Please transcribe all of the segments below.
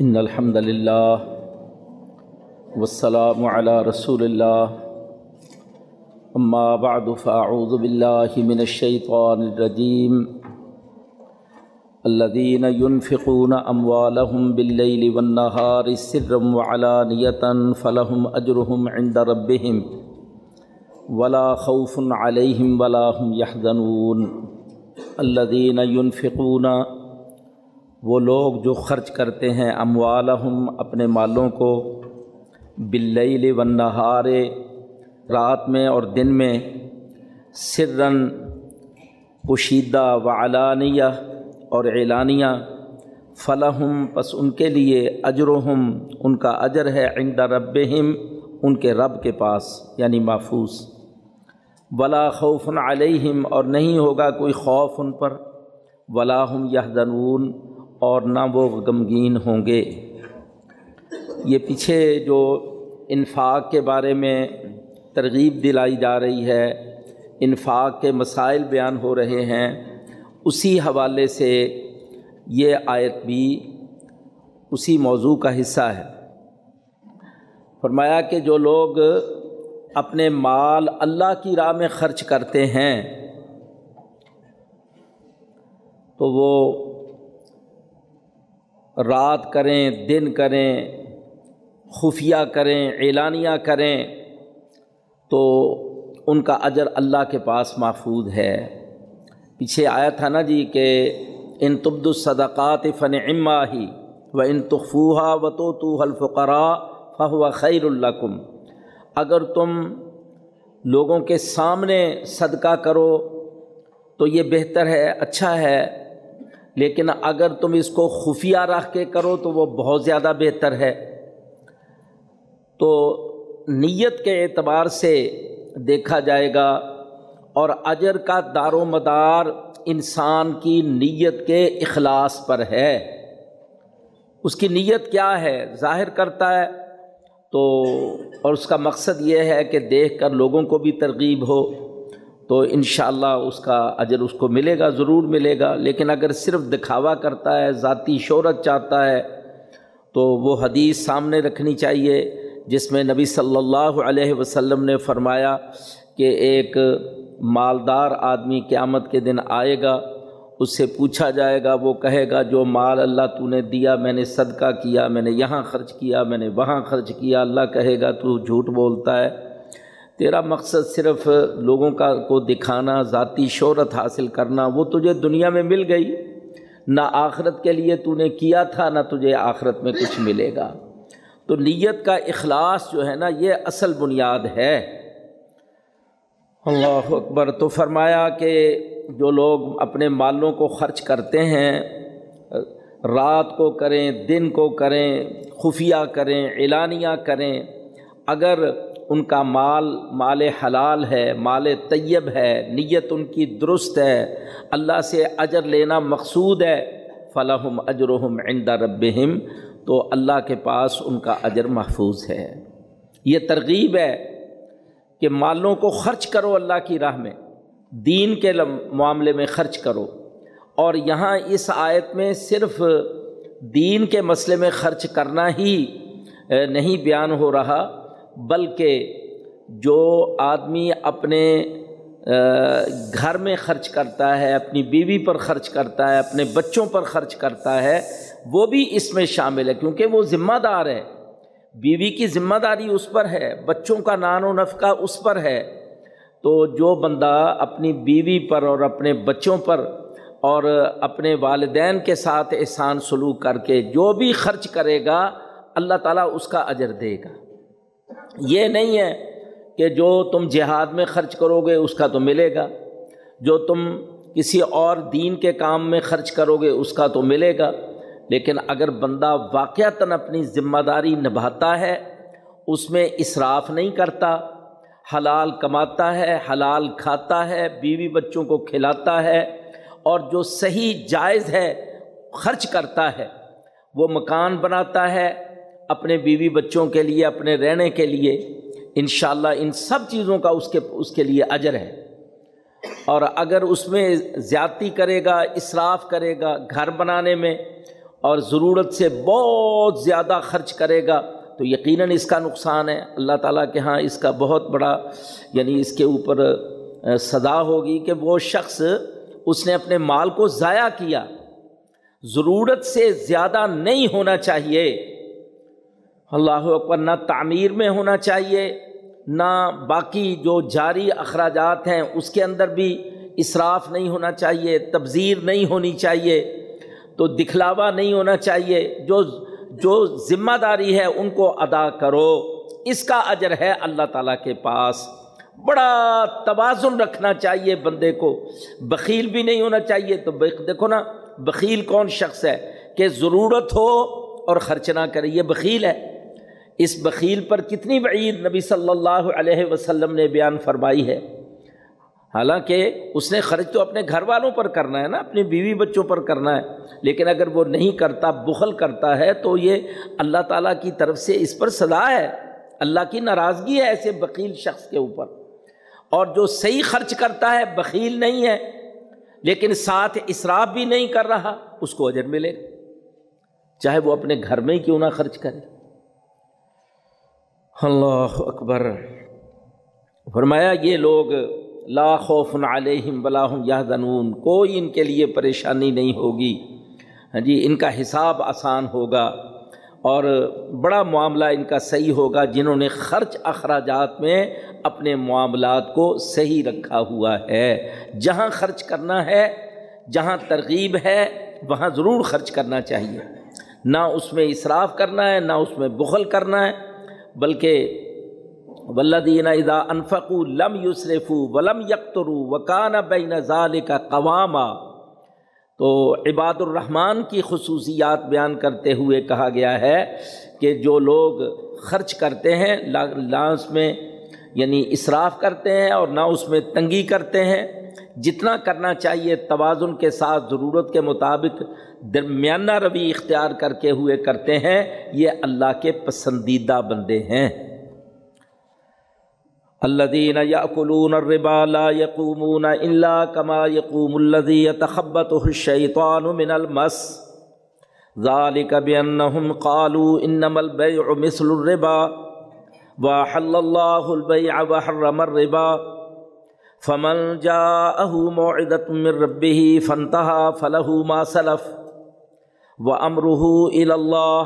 ان الحمد للہ والسلام على رسول اللہ اما بعد فاعوذ باللہ من الشیطان الرجیم الذين ينفقون اموالهم بالليل والنهار سرا وعلانية، فلهم اجرهم عند ربهم. ولا خوف عليهم ولا هم يحزنون. الذين ينفقون وہ لوگ جو خرچ کرتے ہیں اموالہم اپنے مالوں کو باللیل والنہار، رات میں اور دن میں سرن پوشیدہ و علانیہ اور اعلانیہ فلاحم پس ان کے لیے اجرہم، ان کا اجر ہے عند ربہم، ان کے رب کے پاس یعنی محفوظ۔ ولا خوف علیہم اور نہیں ہوگا کوئی خوف ان پر ولاحم یحدنون اور نہ وہ غمگین ہوں گے۔ یہ پیچھے جو انفاق کے بارے میں ترغیب دلائی جا رہی ہے، انفاق کے مسائل بیان ہو رہے ہیں، اسی حوالے سے یہ آیت بھی اسی موضوع کا حصہ ہے۔ فرمایا کہ جو لوگ اپنے مال اللہ کی راہ میں خرچ کرتے ہیں، تو وہ رات کریں، دن کریں، خفیہ کریں، اعلانیہ کریں، تو ان کا اجر اللہ کے پاس محفوظ ہے۔ پیچھے آیا تھا نا جی کہ ان تبد الصدقات فن اما ہی و ان تخفوحا و تو تو حلفقرا فہو خیر الکم اگر تم لوگوں کے سامنے صدقہ کرو تو یہ بہتر ہے اچھا ہے۔ لیکن اگر تم اس کو خفیہ رکھ کے کرو تو وہ بہت زیادہ بہتر ہے۔ تو نیت کے اعتبار سے دیکھا جائے گا اور اجر کا دار و مدار انسان کی نیت کے اخلاص پر ہے۔ اس کی نیت کیا ہے؟ ظاہر کرتا ہے۔ تو اور اس کا مقصد یہ ہے کہ دیکھ کر لوگوں کو بھی ترغیب ہو۔ تو انشاءاللہ اس کا اجر اس کو ملے گا، ضرور ملے گا۔ لیکن اگر صرف دکھاوا کرتا ہے، ذاتی شہرت چاہتا ہے، تو وہ حدیث سامنے رکھنی چاہیے، جس میں نبی صلی اللہ علیہ وسلم نے فرمایا کہ ایک مالدار آدمی قیامت کے دن آئے گا، اس سے پوچھا جائے گا، وہ کہے گا، جو مال اللہ تو نے دیا، میں نے صدقہ کیا، میں نے یہاں خرچ کیا، میں نے وہاں خرچ کیا، اللہ کہے گا، تو جھوٹ بولتا ہے۔ تیرا مقصد صرف لوگوں کا کو دکھانا، ذاتی شہرت حاصل کرنا، وہ تجھے دنیا میں مل گئی۔ نہ آخرت کے لیے تو نے کیا تھا، نہ تجھے آخرت میں کچھ ملے گا۔ تو نیت کا اخلاص جو ہے نا، یہ اصل بنیاد ہے۔ اللہ اکبر، تو فرمایا کہ جو لوگ اپنے مالوں کو خرچ کرتے ہیں، رات کو کریں، دن کو کریں، خفیہ کریں، اعلانیہ کریں، اگر ان کا مال مال حلال ہے، مال طیب ہے، نیت ان کی درست ہے، اللہ سے اجر لینا مقصود ہے فلاحم اجرحم عند ربہم، تو اللہ کے پاس ان کا اجر محفوظ ہے۔ یہ ترغیب ہے کہ مالوں کو خرچ کرو اللہ کی راہ میں، دین کے معاملے میں خرچ کرو۔ اور یہاں اس آیت میں صرف دین کے مسئلے میں خرچ کرنا ہی نہیں بیان ہو رہا۔ بلکہ جو آدمی اپنے گھر میں خرچ کرتا ہے، اپنی بیوی پر خرچ کرتا ہے، اپنے بچوں پر خرچ کرتا ہے، وہ بھی اس میں شامل ہے کیونکہ وہ ذمہ دار ہے۔ بیوی کی ذمہ داری اس پر ہے، بچوں کا نان و نفقہ اس پر ہے۔ تو جو بندہ اپنی بیوی پر اور اپنے بچوں پر اور اپنے والدین کے ساتھ احسان سلوک کر کے جو بھی خرچ کرے گا، اللہ تعالیٰ اس کا اجر دے گا۔ یہ نہیں ہے کہ جو تم جہاد میں خرچ کرو گے اس کا تو ملے گا، جو تم کسی اور دین کے کام میں خرچ کرو گے اس کا تو ملے گا، لیکن اگر بندہ واقعتاً اپنی ذمہ داری نبھاتا ہے، اس میں اصراف نہیں کرتا، حلال کماتا ہے، حلال کھاتا ہے، بیوی بچوں کو کھلاتا ہے، اور جو صحیح جائز ہے، خرچ کرتا ہے، وہ مکان بناتا ہے اپنے بیوی بچوں کے لیے، اپنے رہنے کے لیے، انشاءاللہ ان سب چیزوں کا اس کے اس کے لیے اجر ہے۔ اور اگر اس میں زیادتی کرے گا، اصراف کرے گا گھر بنانے میں اور ضرورت سے بہت زیادہ خرچ کرے گا، تو یقیناً اس کا نقصان ہے۔ اللہ تعالیٰ کے ہاں اس کا بہت بڑا یعنی اس کے اوپر سزا ہوگی کہ وہ شخص اس نے اپنے مال کو ضائع کیا۔ ضرورت سے زیادہ نہیں ہونا چاہیے۔ اللہ اکبر، نہ تعمیر میں ہونا چاہیے، نہ باقی جو جاری اخراجات ہیں اس کے اندر بھی اصراف نہیں ہونا چاہیے، تبذیر نہیں ہونی چاہیے، تو دکھلاوا نہیں ہونا چاہیے، جو جو ذمہ داری ہے ان کو ادا کرو۔ اس کا اجر ہے اللہ تعالیٰ کے پاس۔ بڑا توازن رکھنا چاہیے بندے کو۔ بخیل بھی نہیں ہونا چاہیے، تو دیکھو نا، بخیل کون شخص ہے کہ ضرورت ہو اور خرچ نہ کرے، یہ بخیل ہے۔ اس بخیل پر کتنی وعید نبی صلی اللہ علیہ وسلم نے بیان فرمائی ہے؟ حالانکہ اس نے خرچ تو اپنے گھر والوں پر کرنا ہے نا، اپنی بیوی بچوں پر کرنا ہے، لیکن اگر وہ نہیں کرتا، بخل کرتا ہے، تو یہ اللہ تعالیٰ کی طرف سے اس پر سزا ہے۔ اللہ کی ناراضگی ہے ایسے بکیل شخص کے اوپر۔ اور جو صحیح خرچ کرتا ہے، بخیل نہیں ہے، لیکن ساتھ اصراف بھی نہیں کر رہا، اس کو اجر ملے گا۔ چاہے وہ اپنے گھر میں ہی کیوں نہ خرچ کرے۔ اللہ اکبر۔ فرمایا، یہ لوگ لا خوف علیہم بلاہم یا دنون کوئی ان کے لیے پریشانی نہیں ہوگی۔ ہاں جی ان کا حساب آسان ہوگا اور بڑا معاملہ ان کا صحیح ہوگا، جنہوں نے خرچ اخراجات میں اپنے معاملات کو صحیح رکھا ہوا ہے۔ جہاں خرچ کرنا ہے، جہاں ترغیب ہے، وہاں ضرور خرچ کرنا چاہیے۔ نہ اس میں اصراف کرنا ہے، نہ اس میں بخل کرنا ہے۔ بلکہ ولدین ادا انفق لم یوسرف ولم یکترو وکان بین ظال کا قواما، تو عباد الرحمٰن کی خصوصیات بیان کرتے ہوئے کہا گیا ہے کہ جو لوگ خرچ کرتے ہیں لانس میں یعنی اصراف کرتے ہیں اور نہ اس میں تنگی کرتے ہیں جتنا کرنا چاہیے توازن کے ساتھ ضرورت کے مطابق درمیانہ روی اختیار کر کے ہوئے کرتے ہیں، یہ اللہ کے پسندیدہ بندے ہیں۔ الذين ياكلون الربا لا يقومون الا كما يقوم الذي يتخبطه الشيطان من المس۔ ذلك بانهم قالوا انما البيع مثل الربا۔ وحل الله البيع وحرم الربا۔ فمن جاءه موعظه من ربه فانتهى فله ما سلف وامره الى الله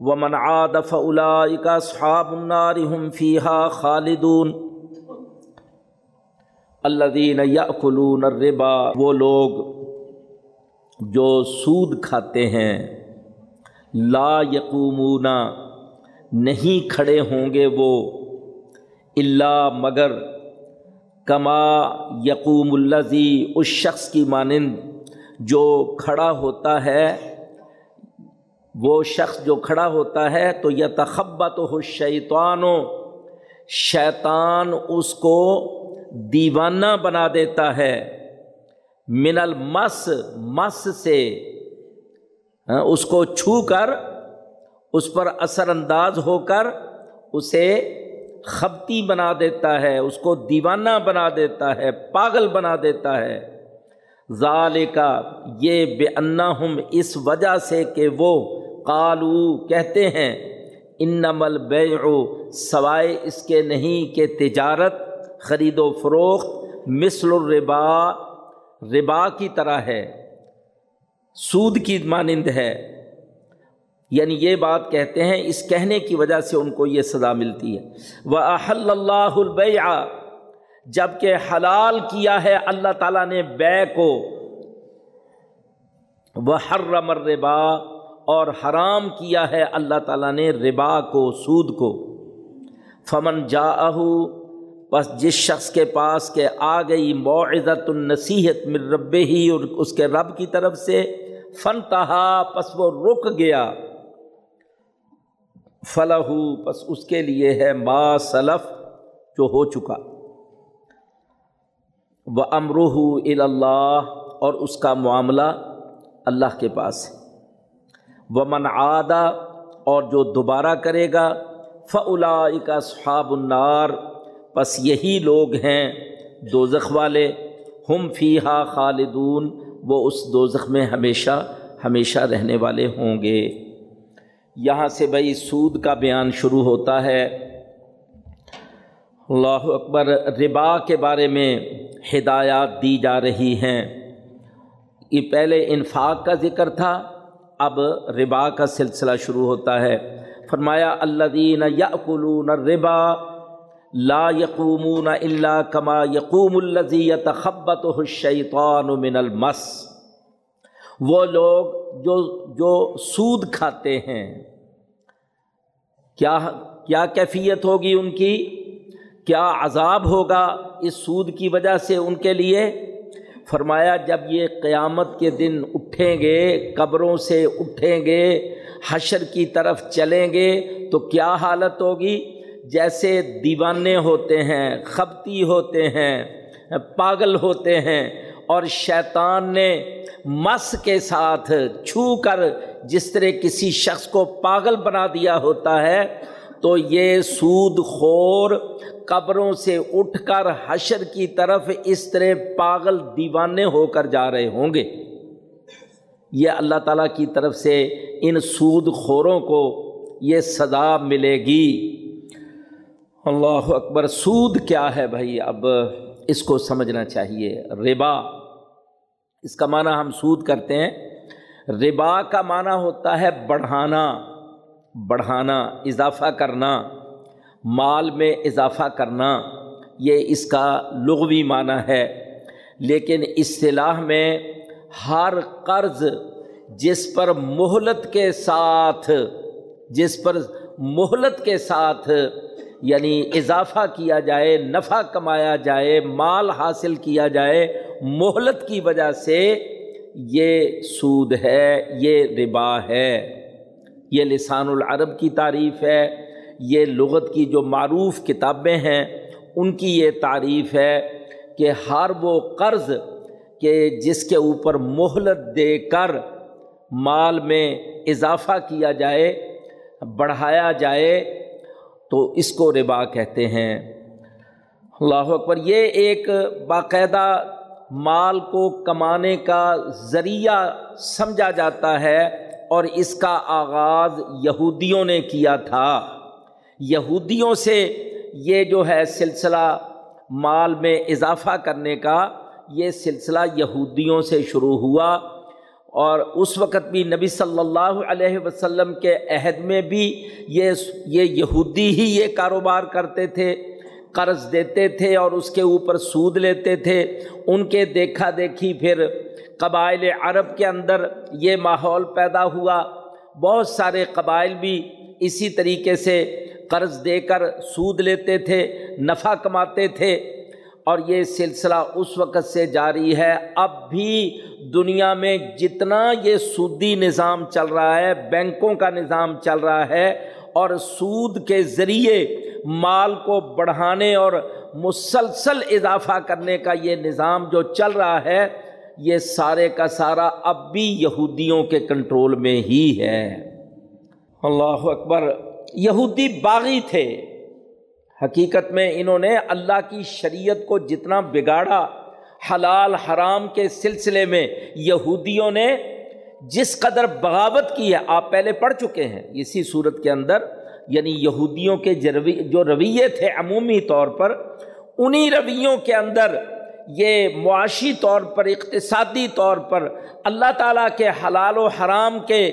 و من عادف الا صحاب النار هم فيها خالدون. الذين ياكلون الربا، وہ لوگ جو سود کھاتے ہیں، لا یقومون نہیں کھڑے ہوں گے وہ اللہ مگر کما یقوم الزی اس شخص کی مانند جو کھڑا ہوتا ہے، وہ شخص جو کھڑا ہوتا ہے، تو یہ تخبت ہو شیطان و شیطان اس کو دیوانہ بنا دیتا ہے۔ من المس، مس سے ہاں، اس کو چھو کر، اس پر اثر انداز ہو کر، اسے خبتی بنا دیتا ہے، اس کو دیوانہ بنا دیتا ہے، پاگل بنا دیتا ہے۔ ظال کا یہ بے ہم اس وجہ سے کہ وہ قالو کہتے ہیں ان نمل سوائے اس کے نہیں کہ تجارت، خرید و فروخت، مثل الربا، ربا کی طرح ہے۔ سود کی مانند ہے۔ یعنی یہ بات کہتے ہیں، اس کہنے کی وجہ سے ان کو یہ سزا ملتی ہے۔ وہ احل اللہ البیع جبکہ حلال کیا ہے، اللہ تعالیٰ نے بے کو۔ وہ حرم الربا۔ اور حرام کیا ہے، اللہ تعالیٰ نے ربا کو، سود کو۔ فمن جا بس جس شخص کے پاس کہ آ گئی معزت النصیحت مر رب ہی اور اس کے رب کی طرف سے فن تہا پس وہ رک گیا۔ فلاح پس اس کے لیے ہے ما سلف، جو ہو چکا۔ وہ امروح اللہ اور اس کا معاملہ اللہ کے پاس ہے۔ وہ من آدھا اور جو دوبارہ کرے گا فلا کا صحاب النار، بس یہی لوگ ہیں دوزخ والے۔ ہم فی ہا خالدون، وہ اس دوزخ میں ہمیشہ ہمیشہ رہنے والے ہوں گے۔ یہاں سے بھائی سود کا بیان شروع ہوتا ہے۔ اللہ اکبر، ربا کے بارے میں ہدایات دی جا رہی ہیں۔ یہ پہلے انفاق کا ذکر تھا، اب ربا کا سلسلہ شروع ہوتا ہے۔ فرمایا اللہ دین یقلون ربا لا یقومون اللہ کما یقوم الزی تخبت الشیطان من المس۔ وہ لوگ جو جو سود کھاتے ہیں، کیا کیا کیفیت ہوگی ان کی؟ کیا عذاب ہوگا اس سود کی وجہ سے ان کے لیے؟ فرمایا، جب یہ قیامت کے دن اٹھیں گے، قبروں سے اٹھیں گے، حشر کی طرف چلیں گے، تو کیا حالت ہوگی؟ جیسے دیوانے ہوتے ہیں، خبتی ہوتے ہیں، پاگل ہوتے ہیں اور شیطان نے مس کے ساتھ چھو کر جس طرح کسی شخص کو پاگل بنا دیا ہوتا ہے، تو یہ سود خور قبروں سے اٹھ کر حشر کی طرف اس طرح پاگل دیوانے ہو کر جا رہے ہوں گے۔ یہ اللہ تعالیٰ کی طرف سے ان سود خوروں کو یہ سزا ملے گی۔ اللہ اکبر، سود کیا ہے بھائی؟ اب اس کو سمجھنا چاہیے۔ ربا، اس کا معنی ہم سود کرتے ہیں۔ ربا کا معنی ہوتا ہے بڑھانا بڑھانا، اضافہ کرنا، مال میں اضافہ کرنا۔ یہ اس کا لغوی معنی ہے۔ لیکن اصطلاح میں ہر قرض جس پر مہلت کے ساتھ، جس پر مہلت کے ساتھ یعنی اضافہ کیا جائے، نفع کمایا جائے، مال حاصل کیا جائے، مہلت کی وجہ سے یہ سود ہے، یہ ربا ہے۔ یہ لسان العرب کی تعریف ہے، یہ لغت کی جو معروف کتابیں ہیں، ان کی یہ تعریف ہے کہ ہر وہ قرض کہ جس کے اوپر مہلت دے کر مال میں اضافہ کیا جائے، بڑھایا جائے تو اس کو ربا کہتے ہیں۔ اللہ اکبر، یہ ایک باقاعدہ مال کو کمانے کا ذریعہ سمجھا جاتا ہے اور اس کا آغاز یہودیوں نے کیا تھا۔ یہودیوں سے یہ جو ہے سلسلہ مال میں اضافہ کرنے کا، یہ سلسلہ یہودیوں سے شروع ہوا۔ اور اس وقت بھی نبی صلی اللہ علیہ وسلم کے عہد میں بھی یہ یہ یہودی ہی یہ کاروبار کرتے تھے، قرض دیتے تھے اور اس کے اوپر سود لیتے تھے۔ ان کے دیکھا دیکھی پھر قبائل عرب کے اندر یہ ماحول پیدا ہوا۔ بہت سارے قبائل بھی اسی طریقے سے قرض دے کر سود لیتے تھے، نفع کماتے تھے۔ اور یہ سلسلہ اس وقت سے جاری ہے۔ اب بھی دنیا میں جتنا یہ سودی نظام چل رہا ہے، بینکوں کا نظام چل رہا ہے اور سود کے ذریعے مال کو بڑھانے اور مسلسل اضافہ کرنے کا یہ نظام جو چل رہا ہے، یہ سارے کا سارا اب بھی یہودیوں کے کنٹرول میں ہی ہے۔ اللہ اکبر، یہودی باغی تھے۔ حقیقت میں انہوں نے اللہ کی شریعت کو جتنا بگاڑا حلال حرام کے سلسلے میں یہودیوں نے جس قدر بغاوت کی ہے، آپ پہلے پڑھ چکے ہیں، اسی صورت کے اندر یعنی یہودیوں کے جو رویے تھے عمومی طور پر، انہی رویوں کے اندر یہ معاشی طور پر، اقتصادی طور پر، اللہ تعالیٰ کے حلال و حرام کے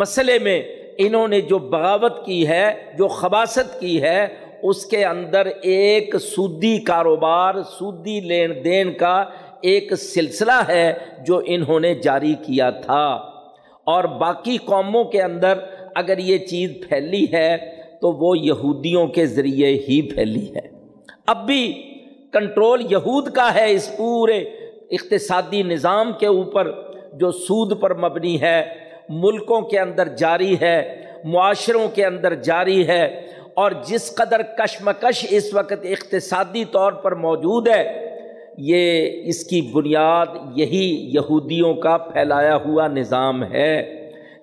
مسئلے میں انہوں نے جو بغاوت کی ہے، جو خباصت کی ہے اس کے اندر ایک سودی کاروبار، سودی لین دین کا ایک سلسلہ ہے جو انہوں نے جاری کیا تھا۔ اور باقی قوموں کے اندر اگر یہ چیز پھیلی ہے تو وہ یہودیوں کے ذریعے ہی پھیلی ہے۔ اب بھی کنٹرول یہود کا ہے اس پورے اقتصادی نظام کے اوپر جو سود پر مبنی ہے، ملکوں کے اندر جاری ہے، معاشروں کے اندر جاری ہے۔ اور جس قدر کشمکش اس وقت اقتصادی طور پر موجود ہے، یہ اس کی بنیاد یہی یہودیوں کا پھیلایا ہوا نظام ہے۔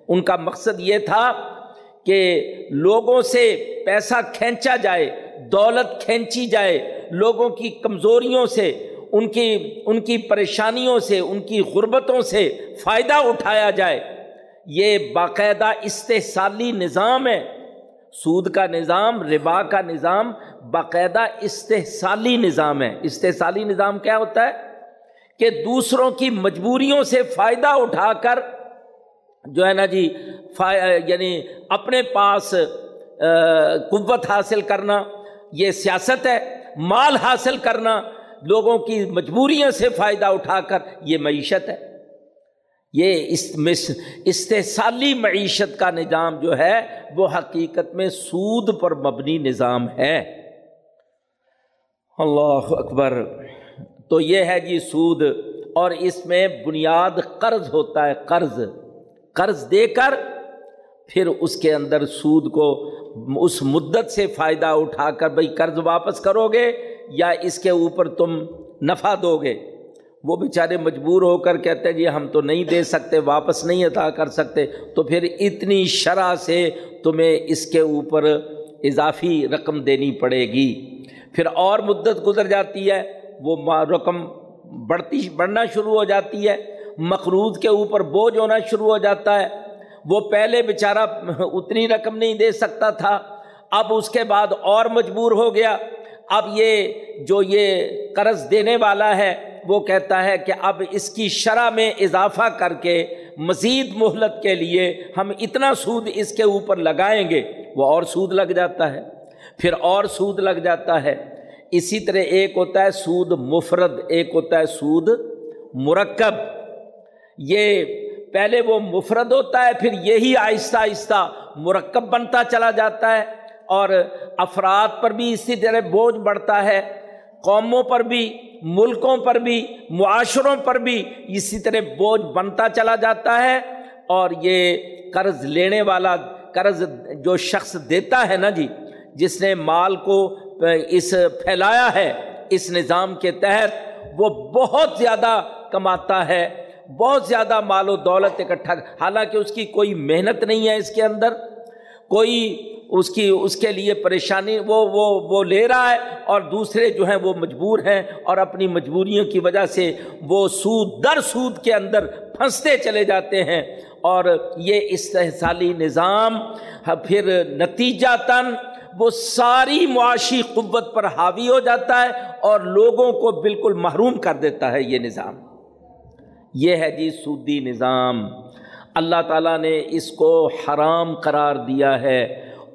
ان کا مقصد یہ تھا کہ لوگوں سے پیسہ کھینچا جائے، دولت کھینچی جائے، لوگوں کی کمزوریوں سے، ان کی ان کی پریشانیوں سے، ان کی غربتوں سے فائدہ اٹھایا جائے۔ یہ باقاعدہ استحصالی نظام ہے۔ سود کا نظام، ربا کا نظام، باقاعدہ استحصالی نظام ہے۔ استحصالی نظام کیا ہوتا ہے؟ کہ دوسروں کی مجبوریوں سے فائدہ اٹھا کر جو ہے نا جی یعنی اپنے پاس قوت حاصل کرنا، یہ سیاست ہے، مال حاصل کرنا، لوگوں کی مجبوریوں سے فائدہ اٹھا کر یہ معیشت ہے۔ یہ استحصالی معیشت کا نظام جو ہے، وہ حقیقت میں سود پر مبنی نظام ہے۔ اللہ اکبر۔ تو یہ ہے جی سود، اور اس میں بنیاد قرض ہوتا ہے، قرض۔ قرض دے کر پھر اس کے اندر سود کو اس مدت سے فائدہ اٹھا کر بھائی قرض واپس کرو گے، یا اس کے اوپر تم نفع دو گے۔ وہ بیچارے مجبور ہو کر کہتے ہیں جی ہم تو نہیں دے سکتے، واپس نہیں عطا کر سکتے۔ تو پھر اتنی شرح سے تمہیں اس کے اوپر اضافی رقم دینی پڑے گی۔ پھر اور مدت گزر جاتی ہے، وہ رقم بڑھتی، بڑھنا شروع ہو جاتی ہے، مقروض کے اوپر بوجھ ہونا شروع ہو جاتا ہے۔ وہ پہلے بیچارہ اتنی رقم نہیں دے سکتا تھا، اب اس کے بعد اور مجبور ہو گیا۔ اب یہ جو یہ قرض دینے والا ہے وہ کہتا ہے کہ اب اس کی شرح میں اضافہ کر کے مزید مہلت کے لیے ہم اتنا سود اس کے اوپر لگائیں گے، وہ اور سود لگ جاتا ہے۔ پھر اور سود لگ جاتا ہے۔ اسی طرح ایک ہوتا ہے سود مفرد، ایک ہوتا ہے سود مرکب۔ یہ پہلے وہ مفرد ہوتا ہے، پھر یہی آہستہ آہستہ مرکب بنتا چلا جاتا ہے اور افراد پر بھی اسی طرح بوجھ بڑھتا ہے۔ قوموں پر بھی، ملکوں پر بھی، معاشروں پر بھی اسی طرح بوجھ بنتا چلا جاتا ہے۔ اور یہ قرض لینے والا، قرض جو شخص دیتا ہے نا جی جس نے مال کو اس پھیلایا ہے، اس نظام کے تحت، وہ بہت زیادہ کماتا ہے۔ بہت زیادہ مال و دولت اکٹھا، حالانکہ اس کی کوئی محنت نہیں ہے اس کے اندر۔ کوئی اس کی، اس کے لیے پریشانی، وہ وہ وہ لے رہا ہے اور دوسرے جو ہیں وہ مجبور ہیں اور اپنی مجبوریوں کی وجہ سے وہ سود، در سود کے اندر پھنستے چلے جاتے ہیں اور یہ استحصالی نظام پھر نتیجہ تن وہ ساری معاشی قوت پر حاوی ہو جاتا ہے اور لوگوں کو بالکل محروم کر دیتا ہے یہ نظام۔ یہ ہے جی سودی نظام۔ اللہ تعالیٰ نے اس کو حرام قرار دیا ہے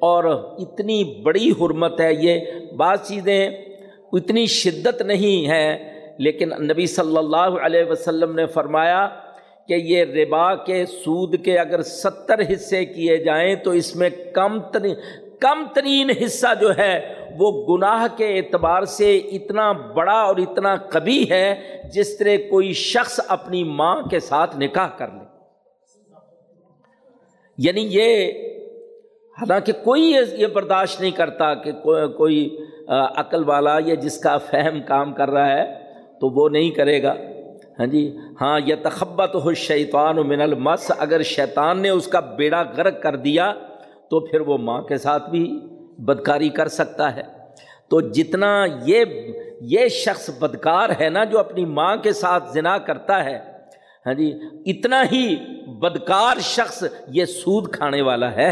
اور اتنی بڑی حرمت ہے یہ بعض چیزیں اتنی شدت نہیں ہے لیکن نبی صلی اللہ علیہ وسلم نے فرمایا کہ یہ ربا کے سود کے اگر ستر حصے کیے جائیں تو اس میں کم ترین کم ترین حصہ جو ہے وہ گناہ کے اعتبار سے اتنا بڑا اور اتنا کبھی ہے جس طرح کوئی شخص اپنی ماں کے ساتھ نکاح کر لے۔ یعنی یہ حالانکہ کوئی یہ برداشت نہیں کرتا کہ کوئی عقل والا یا جس کا فہم کام کر رہا ہے تو وہ نہیں کرے گا۔ ہاں جی؟ ہاں یہ تخبت ہو شیطان و من المس۔ اگر شیطان نے اس کا بیڑا غرق کر دیا تو پھر وہ ماں کے ساتھ بھی بدکاری کر سکتا ہے۔ تو جتنا یہ یہ شخص بدکار ہے نا جو اپنی ماں کے ساتھ زنا کرتا ہے ہاں جی؟ اتنا ہی بدکار شخص یہ سود کھانے والا ہے۔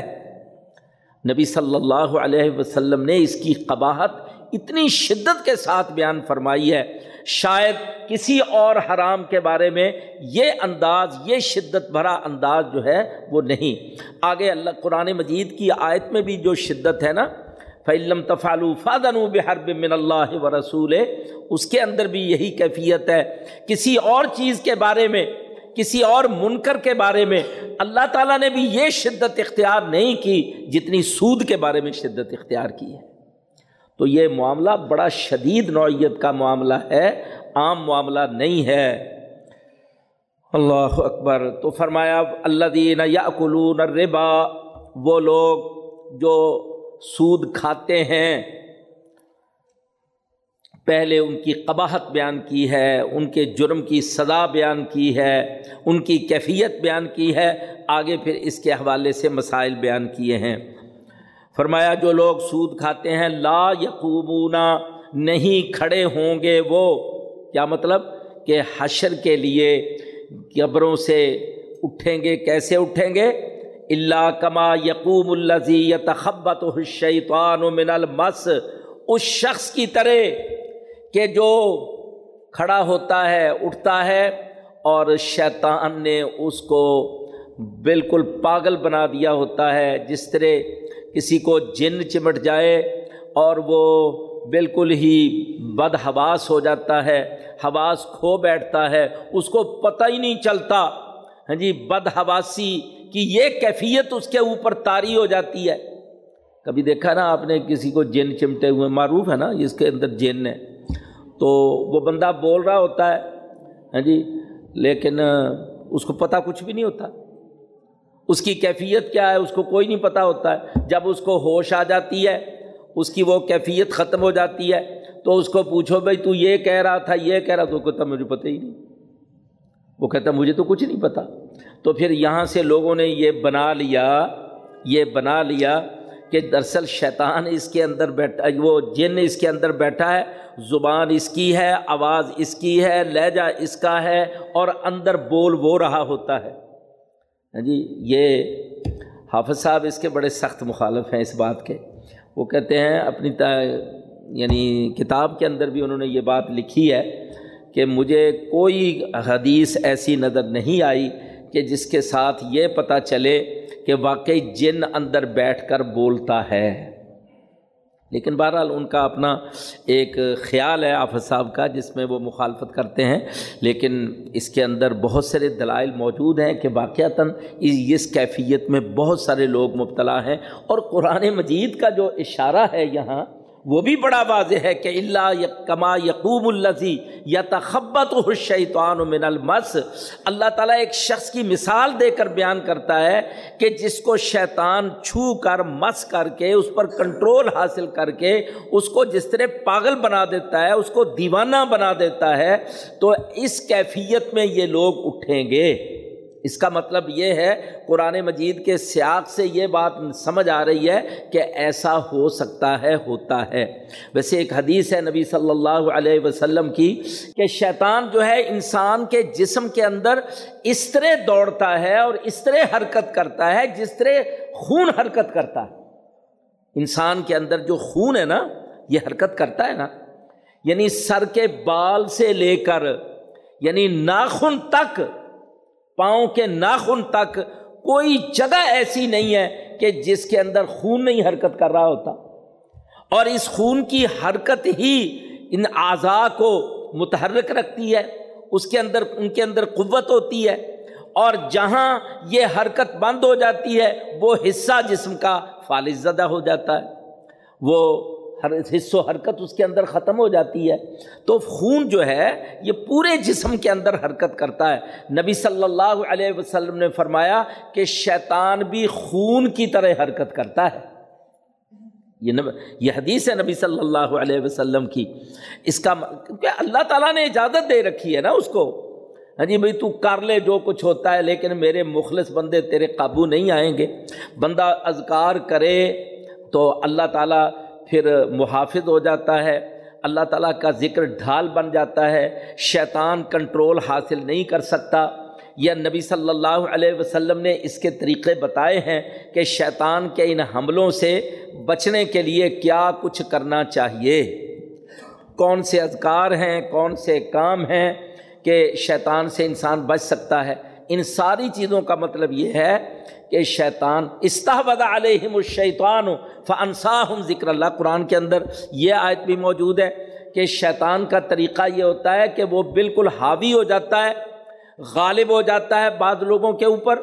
نبی صلی اللہ علیہ وسلم نے اس کی قباحت اتنی شدت کے ساتھ بیان فرمائی ہے۔ شاید کسی اور حرام کے بارے میں یہ انداز، یہ شدت بھرا انداز جو ہے وہ نہیں۔ آگے اللہ، قرآن مجید کی آیت میں بھی جو شدت ہے نا فعلم تفالو فادن بحرب من اللہ و رسول اس کے اندر بھی یہی کیفیت ہے۔ کسی اور چیز کے بارے میں کسی اور منکر کے بارے میں اللہ تعالیٰ نے بھی یہ شدت اختیار نہیں کی جتنی سود کے بارے میں شدت اختیار کی ہے۔ تو یہ معاملہ بڑا شدید نوعیت کا معاملہ ہے، عام معاملہ نہیں ہے۔ اللہ اکبر۔ تو فرمایا اللہ دین یا ربا وہ لوگ جو سود کھاتے ہیں پہلے ان کی قباحت بیان کی ہے، ان کے جرم کی سزا بیان کی ہے، ان کی کیفیت بیان کی ہے، آگے پھر اس کے حوالے سے مسائل بیان کیے ہیں۔ فرمایا، جو لوگ سود کھاتے ہیں، لا یقوبونا نہیں کھڑے ہوں گے وہ۔ کیا مطلب؟ کہ حشر کے لیے قبروں سے اٹھیں گے، کیسے اٹھیں گے؟ اللہ کما یقوم الزی یا تخبت و من المس۔ اس شخص کی طرح کہ جو کھڑا ہوتا ہے، اٹھتا ہے اور شیطان نے اس کو بالکل پاگل بنا دیا ہوتا ہے، جس طرح کسی کو جن چمٹ جائے اور وہ بالکل ہی بد حواس ہو جاتا ہے، حواس کھو بیٹھتا ہے، اس کو پتہ ہی نہیں چلتا۔ ہاں جی بد حواسی کی یہ کیفیت اس کے اوپر تاری ہو جاتی ہے۔ کبھی دیکھا نا آپ نے کسی کو جن چمٹے ہوئے، معروف ہے نا، اس کے اندر جن ہے۔ تو وہ بندہ بول رہا ہوتا ہے ہاں جی لیکن اس کو پتہ کچھ بھی نہیں ہوتا۔ اس کی کیفیت کیا ہے، اس کو کوئی نہیں پتہ ہوتا ہے۔ جب اس کو ہوش آ جاتی ہے، اس کی وہ کیفیت ختم ہو جاتی ہے، تو اس کو پوچھو، بھائی، تو یہ کہہ رہا تھا، یہ کہہ رہا تو کہتا مجھے پتہ ہی نہیں وہ کہتا مجھے تو کچھ نہیں پتہ تو پھر یہاں سے لوگوں نے یہ بنا لیا، یہ بنا لیا کہ دراصل شیطان اس کے اندر بیٹھا وہ جن اس کے اندر بیٹھا ہے، زبان اس کی ہے، آواز اس کی ہے، لہجہ اس کا ہے، اور اندر بول وہ رہا ہوتا ہے۔ ہاں جی یہ حافظ صاحب اس کے بڑے سخت مخالف ہیں اس بات کے۔ وہ کہتے ہیں، اپنی یعنی کتاب کے اندر بھی انہوں نے یہ بات لکھی ہے کہ مجھے کوئی حدیث ایسی نظر نہیں آئی کہ جس کے ساتھ یہ پتہ چلے کہ واقعی جن اندر بیٹھ کر بولتا ہے۔ لیکن بہرحال ان کا اپنا ایک خیال ہے آفت صاحب کا، جس میں وہ مخالفت کرتے ہیں۔ لیکن اس کے اندر بہت سارے دلائل موجود ہیں کہ واقعتاً اس کیفیت میں بہت سارے لوگ مبتلا ہیں۔ اور قرآن مجید کا جو اشارہ ہے یہاں وہ بھی بڑا واضح ہے کہ اللہ کما یقوم الزی یا تخبت الشیطان من المس۔ اللہ تعالیٰ ایک شخص کی مثال دے کر بیان کرتا ہے کہ جس کو شیطان چھو کر، مس کر کے، اس پر کنٹرول حاصل کر کے اس کو جس طرح پاگل بنا دیتا ہے، اس کو دیوانہ بنا دیتا ہے، تو اس کیفیت میں یہ لوگ اٹھیں گے۔ اس کا مطلب یہ ہے، قرآن مجید کے سیاق سے یہ بات سمجھ آ رہی ہے کہ ایسا ہو سکتا ہے، ہوتا ہے۔ ویسے ایک حدیث ہے نبی صلی اللہ علیہ وسلم کی کہ شیطان جو ہے انسان کے جسم کے اندر اس طرح دوڑتا ہے اور اس طرح حرکت کرتا ہے جس طرح خون حرکت کرتا ہے۔ انسان کے اندر جو خون ہے نا، یہ حرکت کرتا ہے نا۔ یعنی سر کے بال سے لے کر یعنی ناخن تک پاؤں کے ناخن تک کوئی جگہ ایسی نہیں ہے کہ جس کے اندر خون نہیں حرکت کر رہا ہوتا۔ اور اس خون کی حرکت ہی ان اعضاء کو متحرک رکھتی ہے، اس کے اندر، ان کے اندر قوت ہوتی ہے۔ اور جہاں یہ حرکت بند ہو جاتی ہے، وہ حصہ جسم کا فالص زدہ ہو جاتا ہے۔ وہ ہر حص و حرکت اس کے اندر ختم ہو جاتی ہے۔ تو خون جو ہے، یہ پورے جسم کے اندر حرکت کرتا ہے۔ نبی صلی اللہ علیہ وسلم نے فرمایا کہ شیطان بھی خون کی طرح حرکت کرتا ہے۔ یہ نب... یہ حدیث ہے نبی صلی اللہ علیہ وسلم کی۔ اس کا کیونکہ اللہ تعالیٰ نے اجازت دے رکھی ہے نا اس کو۔ ہاں جی بھائی تو کر لے جو کچھ ہوتا ہے، لیکن میرے مخلص بندے تیرے قابو نہیں آئیں گے۔ بندہ اذکار کرے تو اللہ تعالیٰ پھر محافظ ہو جاتا ہے۔ اللہ تعالیٰ کا ذکر ڈھال بن جاتا ہے۔ شیطان کنٹرول حاصل نہیں کر سکتا۔ یا نبی صلی اللہ علیہ وسلم نے اس کے طریقے بتائے ہیں کہ شیطان کے ان حملوں سے بچنے کے لیے کیا کچھ کرنا چاہیے۔ کون سے اذکار ہیں، کون سے کام ہیں کہ شیطان سے انسان بچ سکتا ہے؟ ان ساری چیزوں کا مطلب یہ ہے کہ شیطان استحبد علیہم الشیطان فانساہم ذکر اللہ قرآن کے اندر یہ آیت بھی موجود ہے کہ شیطان کا طریقہ یہ ہوتا ہے کہ وہ بالکل حاوی ہو جاتا ہے، غالب ہو جاتا ہے بعض لوگوں کے اوپر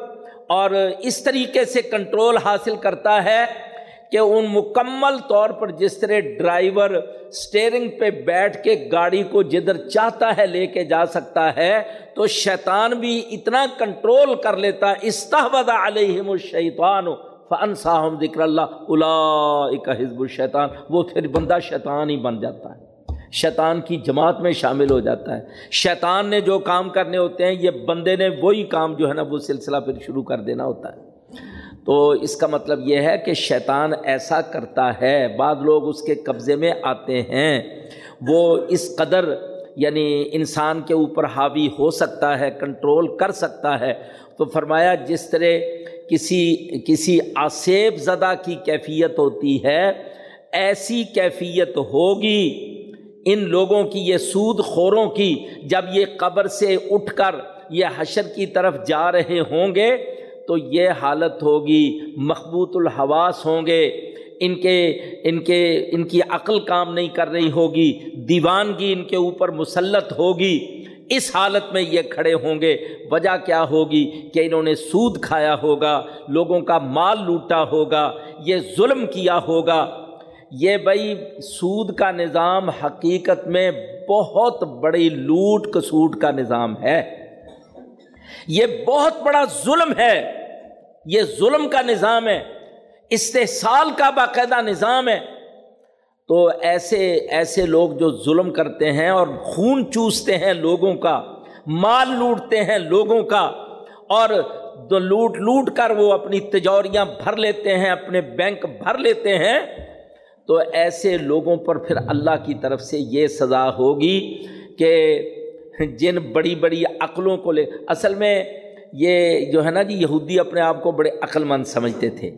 اور اس طریقے سے کنٹرول حاصل کرتا ہے کہ ان مکمل طور پر جس طرح ڈرائیور اسٹیئرنگ پہ بیٹھ کے گاڑی کو جدھر چاہتا ہے لے کے جا سکتا ہے، تو شیطان بھی اتنا کنٹرول کر لیتا استحبد علیہم الشیطان فانساہم ذکر اللہ الا حزب الشیطان، وہ پھر بندہ شیطان ہی بن جاتا ہے۔ شیطان کی جماعت میں شامل ہو جاتا ہے۔ شیطان نے جو کام کرنے ہوتے ہیں، یہ بندے نے وہی کام جو ہے نا، وہ سلسلہ پھر شروع کر دینا ہوتا ہے۔ تو اس کا مطلب یہ ہے کہ شیطان ایسا کرتا ہے، بعض لوگ اس کے قبضے میں آتے ہیں۔ وہ اس قدر یعنی انسان کے اوپر حاوی ہو سکتا ہے، کنٹرول کر سکتا ہے۔ تو فرمایا، جس طرح کسی کسی آسیب زدہ کی کیفیت ہوتی ہے، ایسی کیفیت ہوگی ان لوگوں کی، یہ سود خوروں کی۔ جب یہ قبر سے اٹھ کر یہ حشر کی طرف جا رہے ہوں گے تو یہ حالت ہوگی، مخبوط الحواس ہوں گے، ان کے ان کے، ان کی عقل کام نہیں کر رہی ہوگی، دیوانگی ان کے اوپر مسلط ہوگی۔ اس حالت میں یہ کھڑے ہوں گے، وجہ کیا ہوگی؟ کہ انہوں نے سود کھایا ہوگا، لوگوں کا مال لوٹا ہوگا، یہ ظلم کیا ہوگا۔ یہ بھائی، سود کا نظام حقیقت میں بہت بڑی لوٹ کسوٹ کا نظام ہے۔ یہ بہت بڑا ظلم ہے۔ یہ ظلم کا نظام ہے، استحصال کا باقاعدہ نظام ہے۔ تو ایسے ایسے لوگ جو ظلم کرتے ہیں اور خون چوستے ہیں لوگوں کا، مال لوٹتے ہیں لوگوں کا، اور لوٹ لوٹ کر وہ اپنی تجوریاں بھر لیتے ہیں، اپنے بینک بھر لیتے ہیں، تو ایسے لوگوں پر پھر اللہ کی طرف سے یہ سزا ہوگی کہ جن بڑی بڑی عقلوں کو لے، اصل میں یہ جو ہے نا جی یہودی اپنے آپ کو بڑے عقل مند سمجھتے تھے۔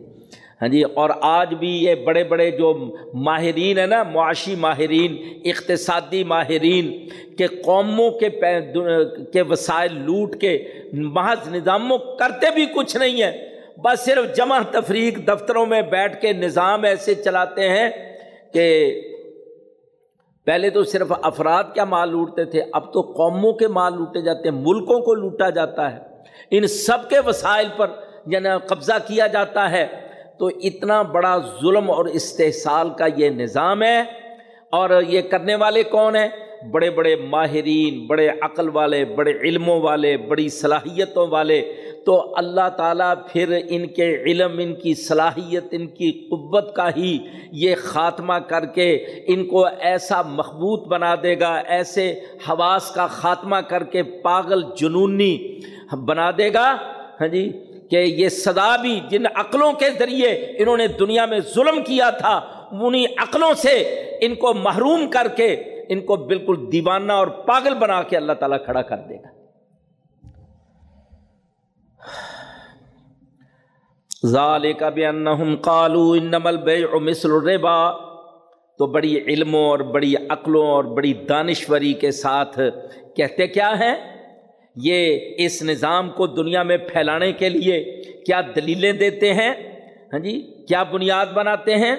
ہاں جی اور آج بھی یہ بڑے بڑے جو ماہرین ہیں نا، معاشی ماہرین، اقتصادی ماہرین کے قوموں کے کے وسائل لوٹ کے محض نظاموں کرتے بھی کچھ نہیں ہیں۔ بس صرف جمع تفریق دفتروں میں بیٹھ کے نظام ایسے چلاتے ہیں کہ پہلے تو صرف افراد کیا مال لوٹتے تھے، اب تو قوموں کے مال لوٹے جاتے ہیں، ملکوں کو لوٹا جاتا ہے۔ ان سب کے وسائل پر یعنی قبضہ کیا جاتا ہے، تو اتنا بڑا ظلم اور استحصال کا یہ نظام ہے۔ اور یہ کرنے والے کون ہیں؟ بڑے بڑے ماہرین، بڑے عقل والے، بڑے علموں والے، بڑی صلاحیتوں والے۔ تو اللہ تعالیٰ پھر ان کے علم، ان کی صلاحیت، ان کی قوت کا ہی یہ خاتمہ کر کے ان کو ایسا مضبوط بنا دے گا، ایسے حواس کا خاتمہ کر کے پاگل جنونی بنا دے گا۔ ہاں جی کہ یہ صدا بھی جن عقلوں کے ذریعے انہوں نے دنیا میں ظلم کیا تھا انہیں عقلوں سے ان کو محروم کر کے ان کو بالکل دیوانہ اور پاگل بنا کے اللہ تعالیٰ کھڑا کر دے گا۔ ظال کا بھی کالو انمل بے مثل الربا۔ تو بڑی علموں اور بڑی عقلوں اور بڑی دانشوری کے ساتھ کہتے کیا ہیں؟ یہ اس نظام کو دنیا میں پھیلانے کے لیے کیا دلیلیں دیتے ہیں؟ ہاں جی کیا بنیاد بناتے ہیں؟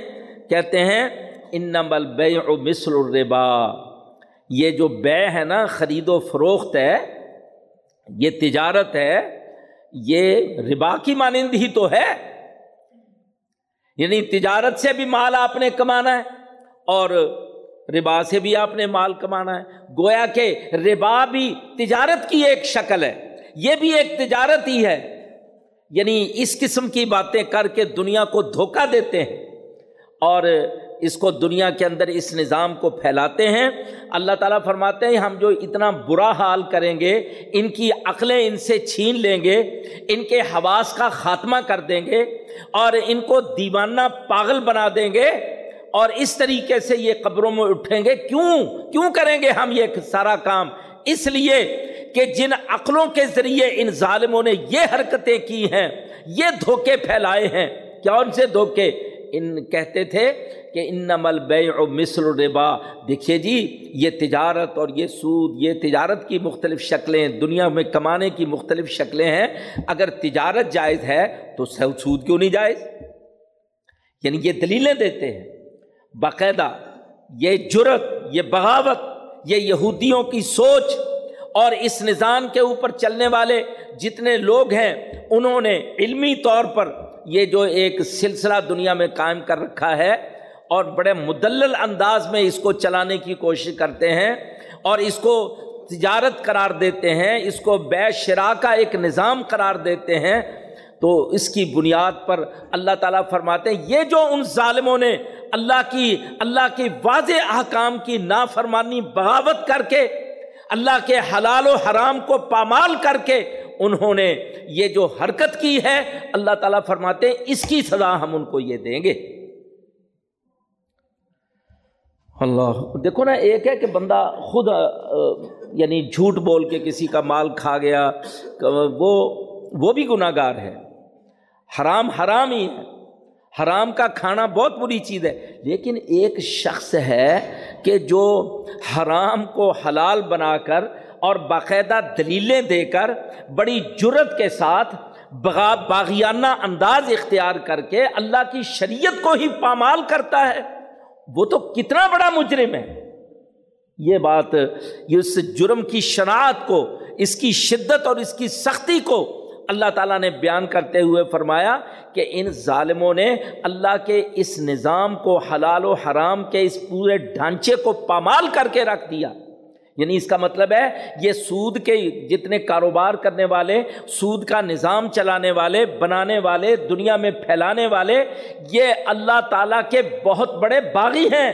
کہتے ہیں ان نمبل بے مثل الربا۔ یہ جو بے ہے نا، خرید و فروخت ہے، یہ تجارت ہے، یہ ربا کی مانند ہی تو ہے۔ یعنی تجارت سے بھی مال آپ نے کمانا ہے اور ربا سے بھی آپ نے مال کمانا ہے۔ گویا کہ ربا بھی تجارت کی ایک شکل ہے۔ یہ بھی ایک تجارت ہی ہے۔ یعنی اس قسم کی باتیں کر کے دنیا کو دھوکہ دیتے ہیں اور اس کو دنیا کے اندر اس نظام کو پھیلاتے ہیں۔ اللہ تعالیٰ فرماتے ہیں، ہم جو اتنا برا حال کریں گے، ان کی عقلیں ان سے چھین لیں گے، ان کے حواس کا خاتمہ کر دیں گے اور ان کو دیوانہ پاگل بنا دیں گے۔ اور اس طریقے سے یہ قبروں میں اٹھیں گے۔ کیوں؟ کیوں کریں گے ہم یہ سارا کام؟ اس لیے کہ جن عقلوں کے ذریعے ان ظالموں نے یہ حرکتیں کی ہیں، یہ دھوکے پھیلائے ہیں۔ کیا ان سے دھوکے؟ ان کہتے تھے کہ ان نمل بے و مصر ربا دیکھیے جی یہ تجارت اور یہ سود، یہ تجارت کی مختلف شکلیں، دنیا میں کمانے کی مختلف شکلیں ہیں۔ اگر تجارت جائز ہے تو سود کیوں نہیں جائز؟ یعنی یہ دلیلیں دیتے ہیں۔ باقاعدہ یہ جرت یہ بغاوت، یہ یہودیوں کی سوچ اور اس نظام کے اوپر چلنے والے جتنے لوگ ہیں، انہوں نے علمی طور پر یہ جو ایک سلسلہ دنیا میں قائم کر رکھا ہے اور بڑے مدلل انداز میں اس کو چلانے کی کوشش کرتے ہیں اور اس کو تجارت قرار دیتے ہیں، اس کو بے شرا کا ایک نظام قرار دیتے ہیں، تو اس کی بنیاد پر اللہ تعالیٰ فرماتے ہیں، یہ جو ان ظالموں نے اللہ کی اللہ کی واضح احکام کی نافرمانی بغاوت کر کے اللہ کے حلال و حرام کو پامال کر کے انہوں نے یہ جو حرکت کی ہے، اللہ تعالیٰ فرماتے ہیں، اس کی سزا ہم ان کو یہ دیں گے۔ اللہ، دیکھو نا، ایک ہے کہ بندہ خود یعنی جھوٹ بول کے کسی کا مال کھا گیا، وہ وہ بھی گناہ گار ہے۔ حرام حرام ہی ہے۔ حرام کا کھانا بہت بری چیز ہے، لیکن ایک شخص ہے کہ جو حرام کو حلال بنا کر اور باقاعدہ دلیلیں دے کر بڑی جرت کے ساتھ باغیانہ انداز اختیار کر کے اللہ کی شریعت کو ہی پامال کرتا ہے۔ وہ تو کتنا بڑا مجرم ہے۔ یہ بات یہ اس جرم کی شناعت کو، اس کی شدت اور اس کی سختی کو اللہ تعالیٰ نے بیان کرتے ہوئے فرمایا کہ ان ظالموں نے اللہ کے اس نظام کو حلال و حرام کے اس پورے ڈھانچے کو پامال کر کے رکھ دیا۔ یعنی اس کا مطلب ہے یہ سود کے جتنے کاروبار کرنے والے، سود کا نظام چلانے والے، بنانے والے، دنیا میں پھیلانے والے، یہ اللہ تعالیٰ کے بہت بڑے باغی ہیں۔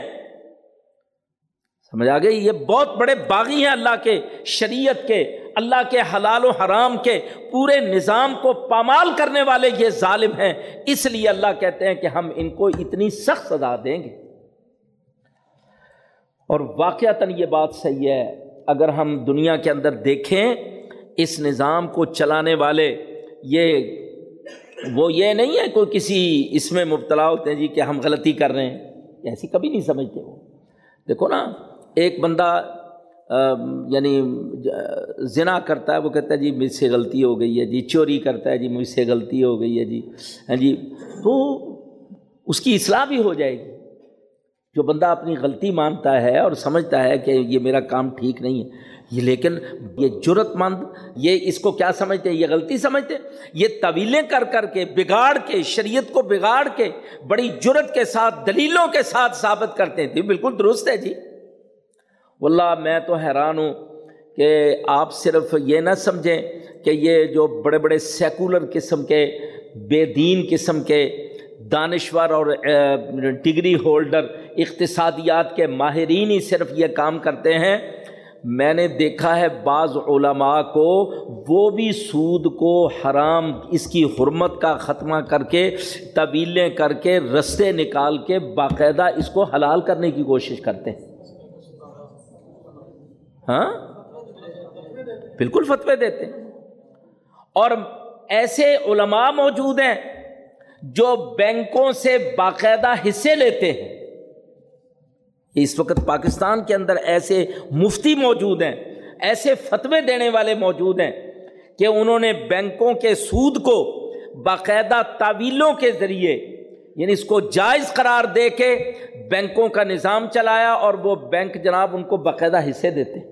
سمجھ آ گئی؟ یہ بہت بڑے باغی ہیں اللہ کے، شریعت کے۔ اللہ کے حلال و حرام کے پورے نظام کو پامال کرنے والے یہ ظالم ہیں۔ اس لیے اللہ کہتے ہیں کہ ہم ان کو اتنی سخت سزا دیں گے۔ اور واقعتاً یہ بات صحیح ہے۔ اگر ہم دنیا کے اندر دیکھیں، اس نظام کو چلانے والے، یہ، وہ یہ نہیں ہے کوئی کسی اس میں مبتلا ہوتے ہیں جی کہ ہم غلطی کر رہے ہیں۔ ایسی کبھی نہیں سمجھتے وہ۔ دیکھو نا، ایک بندہ یعنی زنا کرتا ہے، وہ کہتا ہے جی مجھ سے غلطی ہو گئی ہے جی چوری کرتا ہے جی مجھ سے غلطی ہو گئی ہے جی ہاں جی تو اس کی اصلاح بھی ہو جائے گی۔ جو بندہ اپنی غلطی مانتا ہے اور سمجھتا ہے کہ یہ میرا کام ٹھیک نہیں ہے، یہ لیکن یہ جرت مند، یہ اس کو کیا سمجھتے ہیں؟ یہ غلطی سمجھتے یہ طویلیں کر کر کے، بگاڑ کے، شریعت کو بگاڑ کے، بڑی جرت کے ساتھ، دلیلوں کے ساتھ ثابت کرتے ہیں۔ بالکل درست ہے جی۔ واللہ میں تو حیران ہوں کہ آپ صرف یہ نہ سمجھیں کہ یہ جو بڑے بڑے سیکولر قسم کے، بے دین قسم کے دانشور اور ڈگری ہولڈر اقتصادیات کے ماہرین ہی صرف یہ کام کرتے ہیں۔ میں نے دیکھا ہے بعض علماء کو وہ بھی سود کو حرام، اس کی حرمت کا ختمہ کر کے، طویلیں کر کے، رستے نکال کے باقاعدہ اس کو حلال کرنے کی کوشش کرتے ہیں۔ ہاں؟ بالکل فتوے دیتے ہیں۔ اور ایسے علماء موجود ہیں جو بینکوں سے باقاعدہ حصے لیتے ہیں۔ اس وقت پاکستان کے اندر ایسے مفتی موجود ہیں، ایسے فتوے دینے والے موجود ہیں کہ انہوں نے بینکوں کے سود کو باقاعدہ تعویلوں کے ذریعے یعنی اس کو جائز قرار دے کے بینکوں کا نظام چلایا اور وہ بینک جناب ان کو باقاعدہ حصے دیتے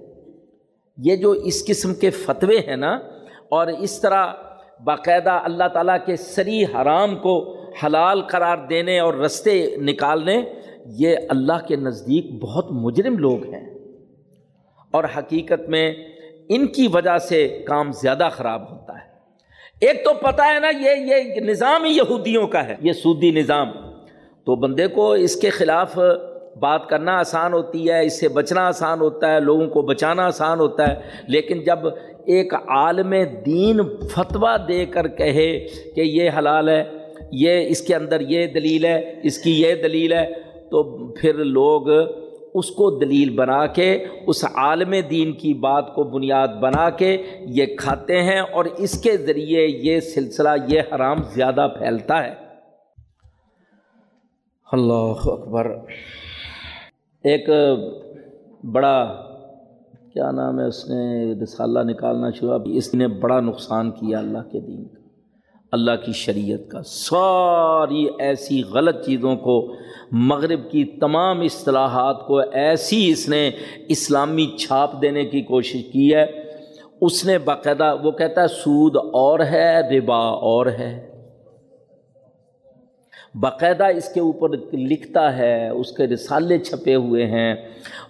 یہ جو اس قسم کے فتوے ہیں نا، اور اس طرح باقاعدہ اللہ تعالیٰ کے سری حرام کو حلال قرار دینے اور رستے نکالنے، یہ اللہ کے نزدیک بہت مجرم لوگ ہیں۔ اور حقیقت میں ان کی وجہ سے کام زیادہ خراب ہوتا ہے۔ ایک تو پتہ ہے نا، یہ یہ نظام ہی یہودیوں کا ہے، یہ سودی نظام۔ تو بندے کو اس کے خلاف بات کرنا آسان ہوتی ہے، اس سے بچنا آسان ہوتا ہے، لوگوں کو بچانا آسان ہوتا ہے۔ لیکن جب ایک عالم دین فتویٰ دے کر کہے کہ یہ حلال ہے، یہ اس کے اندر یہ دلیل ہے، اس کی یہ دلیل ہے، تو پھر لوگ اس کو دلیل بنا کے، اس عالم دین کی بات کو بنیاد بنا کے یہ کھاتے ہیں اور اس کے ذریعے یہ سلسلہ، یہ حرام زیادہ پھیلتا ہے۔ اللہ اکبر۔ ایک بڑا، کیا نام ہے، اس نے رسالہ نکالنا شروع اس نے بڑا نقصان کیا اللہ کے دین کا، اللہ کی شریعت کا۔ ساری ایسی غلط چیزوں کو مغرب کی تمام اصطلاحات کو ایسی اس نے اسلامی چھاپ دینے کی کوشش کی ہے۔ اس نے باقاعدہ وہ کہتا ہے، سود اور ہے، ربا اور ہے۔ باقاعدہ اس کے اوپر لکھتا ہے، اس کے رسالے چھپے ہوئے ہیں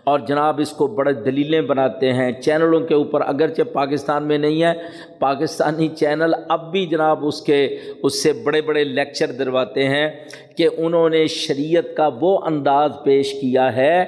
اور جناب اس کو بڑے دلیلیں بناتے ہیں۔ چینلوں کے اوپر اگرچہ پاکستان میں نہیں ہے، پاکستانی چینل اب بھی جناب اس کے، اس سے بڑے بڑے لیکچر درواتے ہیں کہ انہوں نے شریعت کا وہ انداز پیش کیا ہے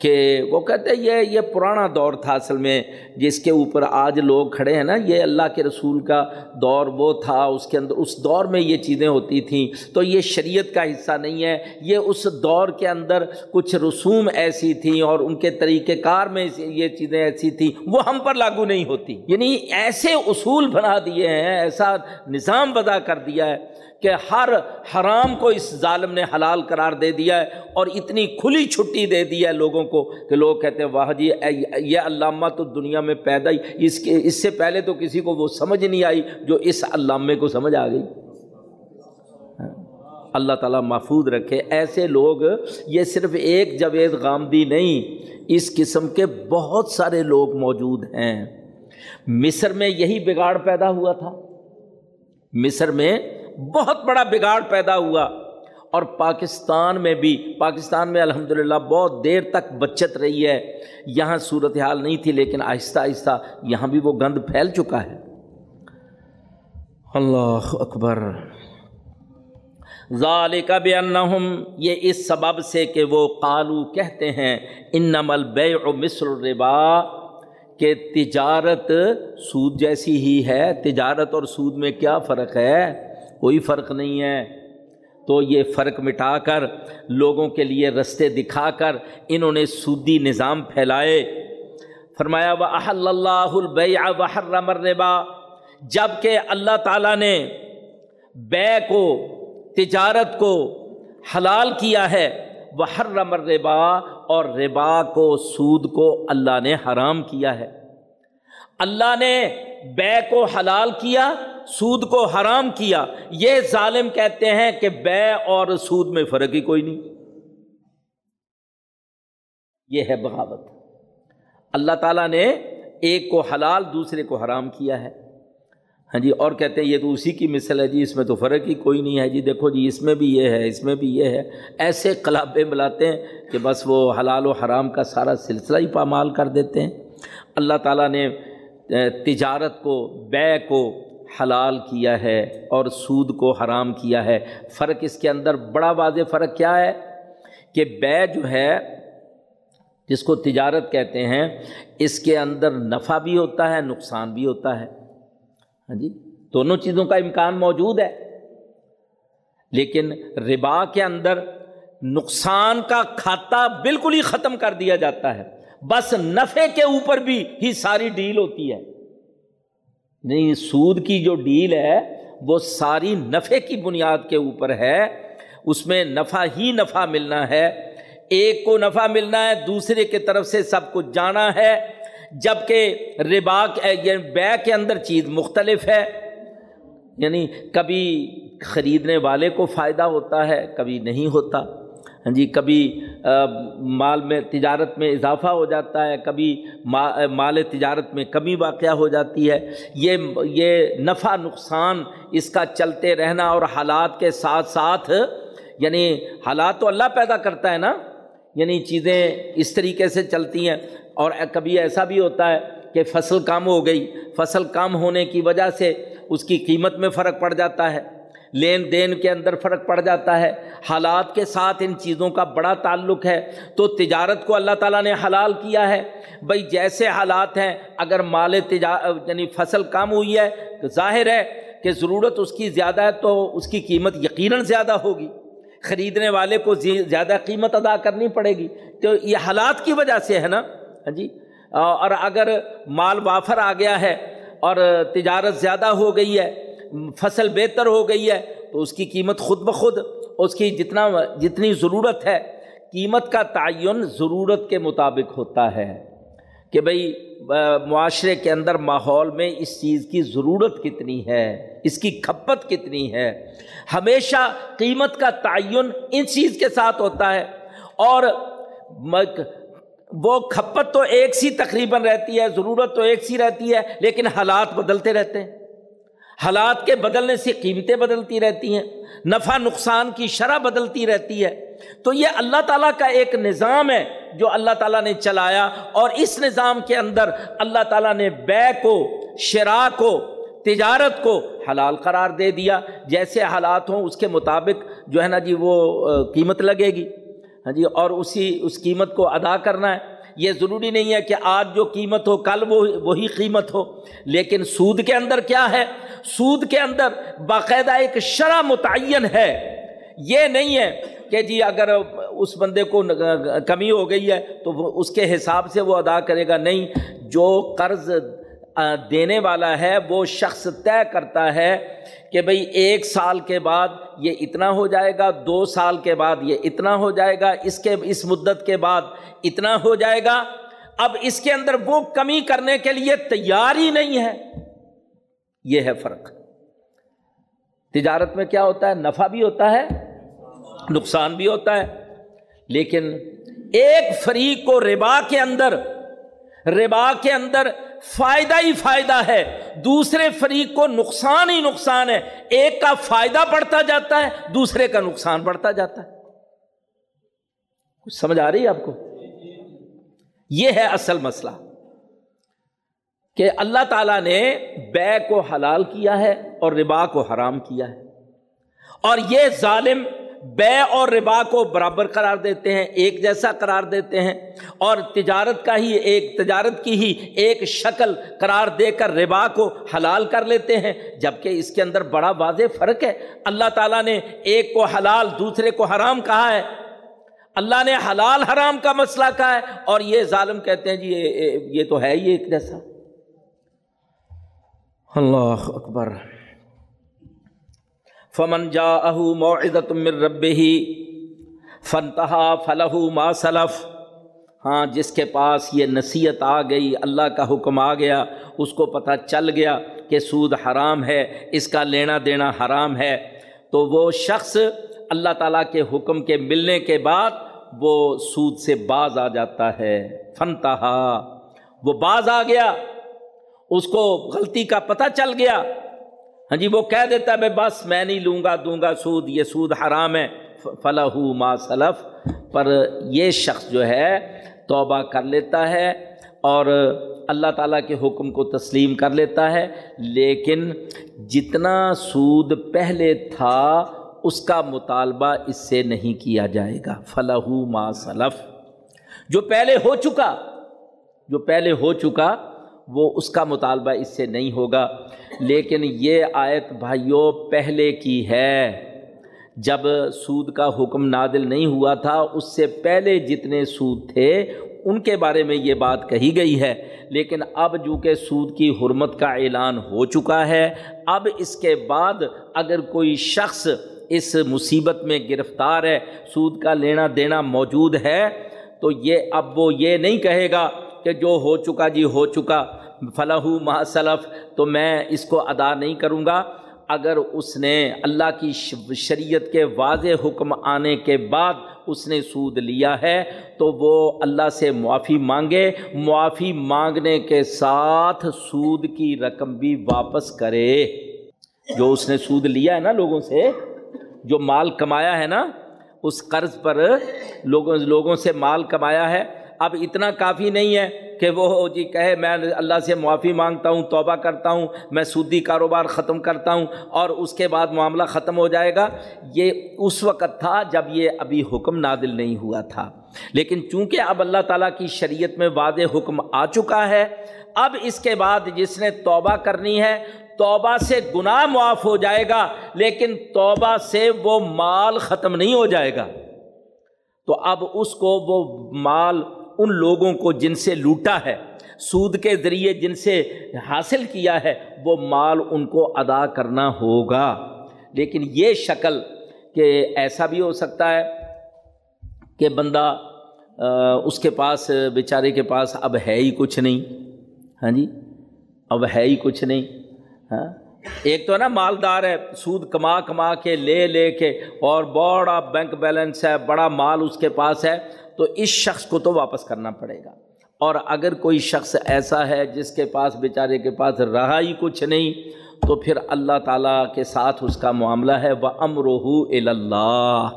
کہ وہ کہتے ہیں یہ یہ پرانا دور تھا اصل میں، جس کے اوپر آج لوگ کھڑے ہیں نا، یہ اللہ کے رسول کا دور وہ تھا، اس کے اندر اس دور میں یہ چیزیں ہوتی تھیں۔ تو یہ شریعت کا حصہ نہیں ہے، یہ اس دور کے اندر کچھ رسوم ایسی تھیں اور ان کے طریقہ کار میں یہ چیزیں ایسی تھیں، وہ ہم پر لاگو نہیں ہوتی۔ یعنی ایسے اصول بنا دیے ہیں، ایسا نظام وضع کر دیا ہے۔ کہ ہر حرام کو اس ظالم نے حلال قرار دے دیا ہے اور اتنی کھلی چھٹی دے دی ہے لوگوں کو کہ لوگ کہتے ہیں، واہ جی یہ علامہ تو دنیا میں پیدا ہی، اس کے، اس سے پہلے تو کسی کو وہ سمجھ نہیں آئی جو اس علامے کو سمجھ آ گئی۔ اللہ تعالیٰ محفوظ رکھے۔ ایسے لوگ، یہ صرف ایک جوید غامدی نہیں، اس قسم کے بہت سارے لوگ موجود ہیں۔ مصر میں یہی بگاڑ پیدا ہوا تھا۔ مصر میں بہت بڑا بگاڑ پیدا ہوا اور پاکستان میں بھی، پاکستان میں الحمد للہ بہت دیر تک بچت رہی ہے۔ یہاں صورت حال نہیں تھی، لیکن آہستہ آہستہ یہاں بھی وہ گند پھیل چکا ہے۔ اللہ اکبر۔ ذالک بانہم، یہ اس سبب سے کہ وہ قالو کہتے ہیں انما البیع مثل الربا، کہ تجارت سود جیسی ہی ہے۔ تجارت اور سود میں کیا فرق ہے؟ کوئی فرق نہیں ہے۔ تو یہ فرق مٹا کر لوگوں کے لیے رستے دکھا کر انہوں نے سودی نظام پھیلائے۔ فرمایا وہ احل اللہ البیع وحرم الربا۔ جبکہ اللہ تعالیٰ نے بے کو، تجارت کو حلال کیا ہے وہ حرم الربا اور ربا کو، سود کو اللہ نے حرام کیا ہے۔ اللہ نے بے کو حلال کیا سود کو حرام کیا، یہ ظالم کہتے ہیں کہ بے اور سود میں فرق ہی کوئی نہیں۔ یہ ہے بغاوت۔ اللہ تعالیٰ نے ایک کو حلال، دوسرے کو حرام کیا ہے۔ ہاں جی اور کہتے ہیں یہ تو اسی کی مثل ہے جی اس میں تو فرق ہی کوئی نہیں ہے جی۔ دیکھو جی اس میں بھی یہ ہے، اس میں بھی یہ ہے۔ ایسے کلابے ملاتے ہیں کہ بس وہ حلال و حرام کا سارا سلسلہ ہی پامال کر دیتے ہیں۔ اللہ تعالیٰ نے تجارت کو، بے کو حلال کیا ہے اور سود کو حرام کیا ہے۔ فرق اس کے اندر بڑا واضح فرق کیا ہے کہ بے جو ہے، جس کو تجارت کہتے ہیں، اس کے اندر نفع بھی ہوتا ہے، نقصان بھی ہوتا ہے۔ ہاں جی دونوں چیزوں کا امکان موجود ہے۔ لیکن ربا کے اندر نقصان کا کھاتا بالکل ہی ختم کر دیا جاتا ہے۔ بس نفے کے اوپر بھی ہی ساری ڈیل ہوتی ہے۔ نہیں، سود کی جو ڈیل ہے، وہ ساری نفے کی بنیاد کے اوپر ہے۔ اس میں نفع ہی نفع ملنا ہے۔ ایک کو نفع ملنا ہے، دوسرے کی طرف سے سب کچھ جانا ہے۔ جبکہ ربا یعنی بے کے اندر چیز مختلف ہے۔ یعنی کبھی خریدنے والے کو فائدہ ہوتا ہے، کبھی نہیں ہوتا۔ ہاں جی کبھی مال میں تجارت میں اضافہ ہو جاتا ہے، کبھی مال تجارت میں کمی واقع ہو جاتی ہے، یہ یہ نفع نقصان اس کا چلتے رہنا اور حالات کے ساتھ ساتھ یعنی حالات تو اللہ پیدا کرتا ہے نا یعنی چیزیں اس طریقے سے چلتی ہیں، اور کبھی ایسا بھی ہوتا ہے کہ فصل کم ہو گئی، فصل کم ہونے کی وجہ سے اس کی قیمت میں فرق پڑ جاتا ہے۔ لین دین کے اندر فرق پڑ جاتا ہے۔ حالات کے ساتھ ان چیزوں کا بڑا تعلق ہے۔ تو تجارت کو اللہ تعالیٰ نے حلال کیا ہے۔ بھائی جیسے حالات ہیں، اگر مال تجا یعنی فصل کم ہوئی ہے تو ظاہر ہے کہ ضرورت اس کی زیادہ ہے تو اس کی قیمت یقیناً زیادہ ہوگی۔ خریدنے والے کو زیادہ قیمت ادا کرنی پڑے گی۔ تو یہ حالات کی وجہ سے ہے نا؟ ہاں جی؟ اور اگر مال وافر آ گیا ہے اور تجارت زیادہ ہو گئی ہے فصل بہتر ہو گئی ہے تو اس کی قیمت خود بخود، اس کی جتنا جتنی ضرورت ہے، قیمت کا تعین ضرورت کے مطابق ہوتا ہے کہ بھئی معاشرے کے اندر ماحول میں اس چیز کی ضرورت کتنی ہے، اس کی کھپت کتنی ہے۔ ہمیشہ قیمت کا تعین ان چیز کے ساتھ ہوتا ہے اور وہ کھپت تو ایک سی تقریباً رہتی ہے، ضرورت تو ایک سی رہتی ہے، لیکن حالات بدلتے رہتے ہیں۔ حالات کے بدلنے سے قیمتیں بدلتی رہتی ہیں، نفع نقصان کی شرح بدلتی رہتی ہے۔ تو یہ اللہ تعالیٰ کا ایک نظام ہے جو اللہ تعالیٰ نے چلایا اور اس نظام کے اندر اللہ تعالیٰ نے بے کو، شرا کو، تجارت کو حلال قرار دے دیا۔ جیسے حالات ہوں، اس کے مطابق جو ہے نا جی وہ قیمت لگے گی۔ ہاں جی اور اسی، اس قیمت کو ادا کرنا ہے۔ یہ ضروری نہیں ہے کہ آج جو قیمت ہو، کل وہ، وہی قیمت ہو۔ لیکن سود کے اندر کیا ہے؟ سود کے اندر باقاعدہ ایک شرح متعین ہے۔ یہ نہیں ہے کہ جی اگر اس بندے کو کمی ہو گئی ہے تو اس کے حساب سے وہ ادا کرے گا۔ نہیں، جو قرض دینے والا ہے، وہ شخص طے کرتا ہے کہ بھئی ایک سال کے بعد یہ اتنا ہو جائے گا، دو سال کے بعد یہ اتنا ہو جائے گا، اس کے، اس مدت کے بعد اتنا ہو جائے گا۔ اب اس کے اندر وہ کمی کرنے کے لیے تیار ہی نہیں ہے۔ یہ ہے فرق۔ تجارت میں کیا ہوتا ہے؟ نفع بھی ہوتا ہے، نقصان بھی ہوتا ہے۔ لیکن ایک فریق کو ربا کے اندر، ربا کے اندر فائدہ ہی فائدہ ہے۔ دوسرے فریق کو نقصان ہی نقصان ہے۔ ایک کا فائدہ بڑھتا جاتا ہے، دوسرے کا نقصان بڑھتا جاتا ہے۔ کچھ سمجھ آ رہی ہے آپ کو؟ یہ ہے اصل مسئلہ کہ اللہ تعالیٰ نے بے کو حلال کیا ہے اور ربا کو حرام کیا ہے۔ اور یہ ظالم بے اور ربا کو برابر قرار دیتے ہیں، ایک جیسا قرار دیتے ہیں۔ اور تجارت کا ہی ایک، تجارت کی ہی ایک شکل قرار دے کر ربا کو حلال کر لیتے ہیں۔ جبکہ اس کے اندر بڑا واضح فرق ہے۔ اللہ تعالیٰ نے ایک کو حلال، دوسرے کو حرام کہا ہے۔ اللہ نے حلال، حرام کا مسئلہ کہا ہے۔ اور یہ ظالم کہتے ہیں جی یہ تو ہے ہی ایک جیسا۔ اللہ اکبر۔ فمن جا اہو معدت من رب ہی فنتہا فلح ما سلف۔ ہاں جس کے پاس یہ نصیحت آ گئی، اللہ کا حکم آ گیا، اس کو پتہ چل گیا کہ سود حرام ہے، اس کا لینا دینا حرام ہے، تو وہ شخص اللہ تعالیٰ کے حکم کے ملنے کے بعد وہ سود سے باز آ جاتا ہے۔ فنتہا وہ باز آ گیا، اس کو غلطی کا پتہ چل گیا۔ ہاں جی وہ کہہ دیتا ہے بھائی بس میں نہیں لوں گا، دوں گا سود، یہ سود حرام ہے۔ فلاح ما سلف۔ پر یہ شخص جو ہے، توبہ کر لیتا ہے اور اللہ تعالیٰ کے حکم کو تسلیم کر لیتا ہے۔ لیکن جتنا سود پہلے تھا، اس کا مطالبہ اس سے نہیں کیا جائے گا۔ فلاح ما سلف۔ جو پہلے ہو چکا، جو پہلے ہو چکا وہ اس کا مطالبہ اس سے نہیں ہوگا۔ لیکن یہ آیت بھائیوں پہلے کی ہے۔ جب سود کا حکم نادل نہیں ہوا تھا، اس سے پہلے جتنے سود تھے، ان کے بارے میں یہ بات کہی گئی ہے۔ لیکن اب جو کہ سود کی حرمت کا اعلان ہو چکا ہے، اب اس کے بعد اگر کوئی شخص اس مصیبت میں گرفتار ہے، سود کا لینا دینا موجود ہے، تو یہ اب وہ یہ نہیں کہے گا کہ جو ہو چکا جی ہو چکا فلاح محصلف تو میں اس کو ادا نہیں کروں گا۔ اگر اس نے اللہ کی شریعت کے واضح حکم آنے کے بعد اس نے سود لیا ہے، تو وہ اللہ سے معافی مانگے۔ معافی مانگنے کے ساتھ سود کی رقم بھی واپس کرے۔ جو اس نے سود لیا ہے نا لوگوں سے، جو مال کمایا ہے نا، اس قرض پر لوگوں لوگوں سے مال کمایا ہے اب اتنا کافی نہیں ہے کہ وہ جی کہے میں اللہ سے معافی مانگتا ہوں، توبہ کرتا ہوں، میں سودی کاروبار ختم کرتا ہوں اور اس کے بعد معاملہ ختم ہو جائے گا۔ یہ اس وقت تھا جب یہ ابھی حکم نادل نہیں ہوا تھا۔ لیکن چونکہ اب اللہ تعالیٰ کی شریعت میں واضح حکم آ چکا ہے، اب اس کے بعد جس نے توبہ کرنی ہے، توبہ سے گناہ معاف ہو جائے گا، لیکن توبہ سے وہ مال ختم نہیں ہو جائے گا۔ تو اب اس کو وہ مال ان لوگوں کو جن سے لوٹا ہے، سود کے ذریعے جن سے حاصل کیا ہے، وہ مال ان کو ادا کرنا ہوگا۔ لیکن یہ شکل کہ ایسا بھی ہو سکتا ہے کہ بندہ اس کے پاس، بیچارے کے پاس اب ہے ہی کچھ نہیں۔ ہاں جی؟ اب ہے ہی کچھ نہیں۔ ہاں؟ ایک تو نا مالدار ہے، سود کما کما کے لے لے کے، اور بڑا بینک بیلنس ہے، بڑا مال اس کے پاس ہے۔ تو اس شخص کو تو واپس کرنا پڑے گا۔ اور اگر کوئی شخص ایسا ہے جس کے پاس بیچارے کے پاس رہا ہی کچھ نہیں، تو پھر اللہ تعالیٰ کے ساتھ اس کا معاملہ ہے۔ وہ امروہ اللہ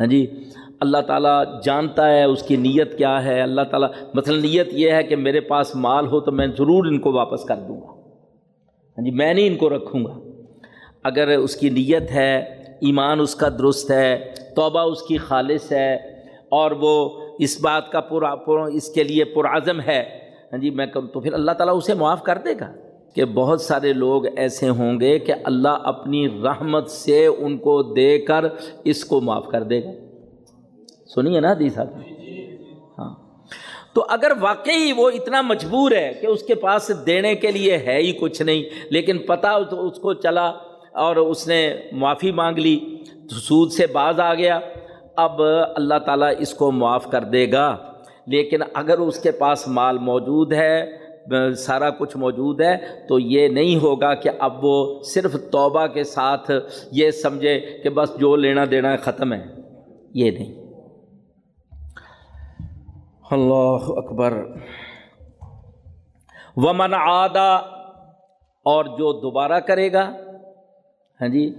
ہاں جی اللہ تعالیٰ جانتا ہے اس کی نیت کیا ہے۔ اللہ تعالیٰ، مثلا نیت یہ ہے کہ میرے پاس مال ہو تو میں ضرور ان کو واپس کر دوں گا۔ ہاں جی میں نہیں ان کو رکھوں گا۔ اگر اس کی نیت ہے، ایمان اس کا درست ہے، توبہ اس کی خالص ہے اور وہ اس بات کا پورا اس کے لیے پرعزم ہے۔ ہاں جی میں تو پھر اللہ تعالیٰ اسے معاف کر دے گا کہ بہت سارے لوگ ایسے ہوں گے کہ اللہ اپنی رحمت سے ان کو دے کر اس کو معاف کر دے گا۔ سنیے نا دی صاحب ہاں۔ تو اگر واقعی وہ اتنا مجبور ہے کہ اس کے پاس دینے کے لیے ہے ہی کچھ نہیں، لیکن پتہ اس کو چلا اور اس نے معافی مانگ لی، سود سے باز آ گیا اب اللہ تعالیٰ اس کو معاف کر دے گا۔ لیکن اگر اس کے پاس مال موجود ہے، سارا کچھ موجود ہے، تو یہ نہیں ہوگا کہ اب وہ صرف توبہ کے ساتھ یہ سمجھے کہ بس جو لینا دینا ختم ہے۔ یہ نہیں۔ اللہ اکبر۔ ومن آدھا اور جو دوبارہ کرے گا ہاں جی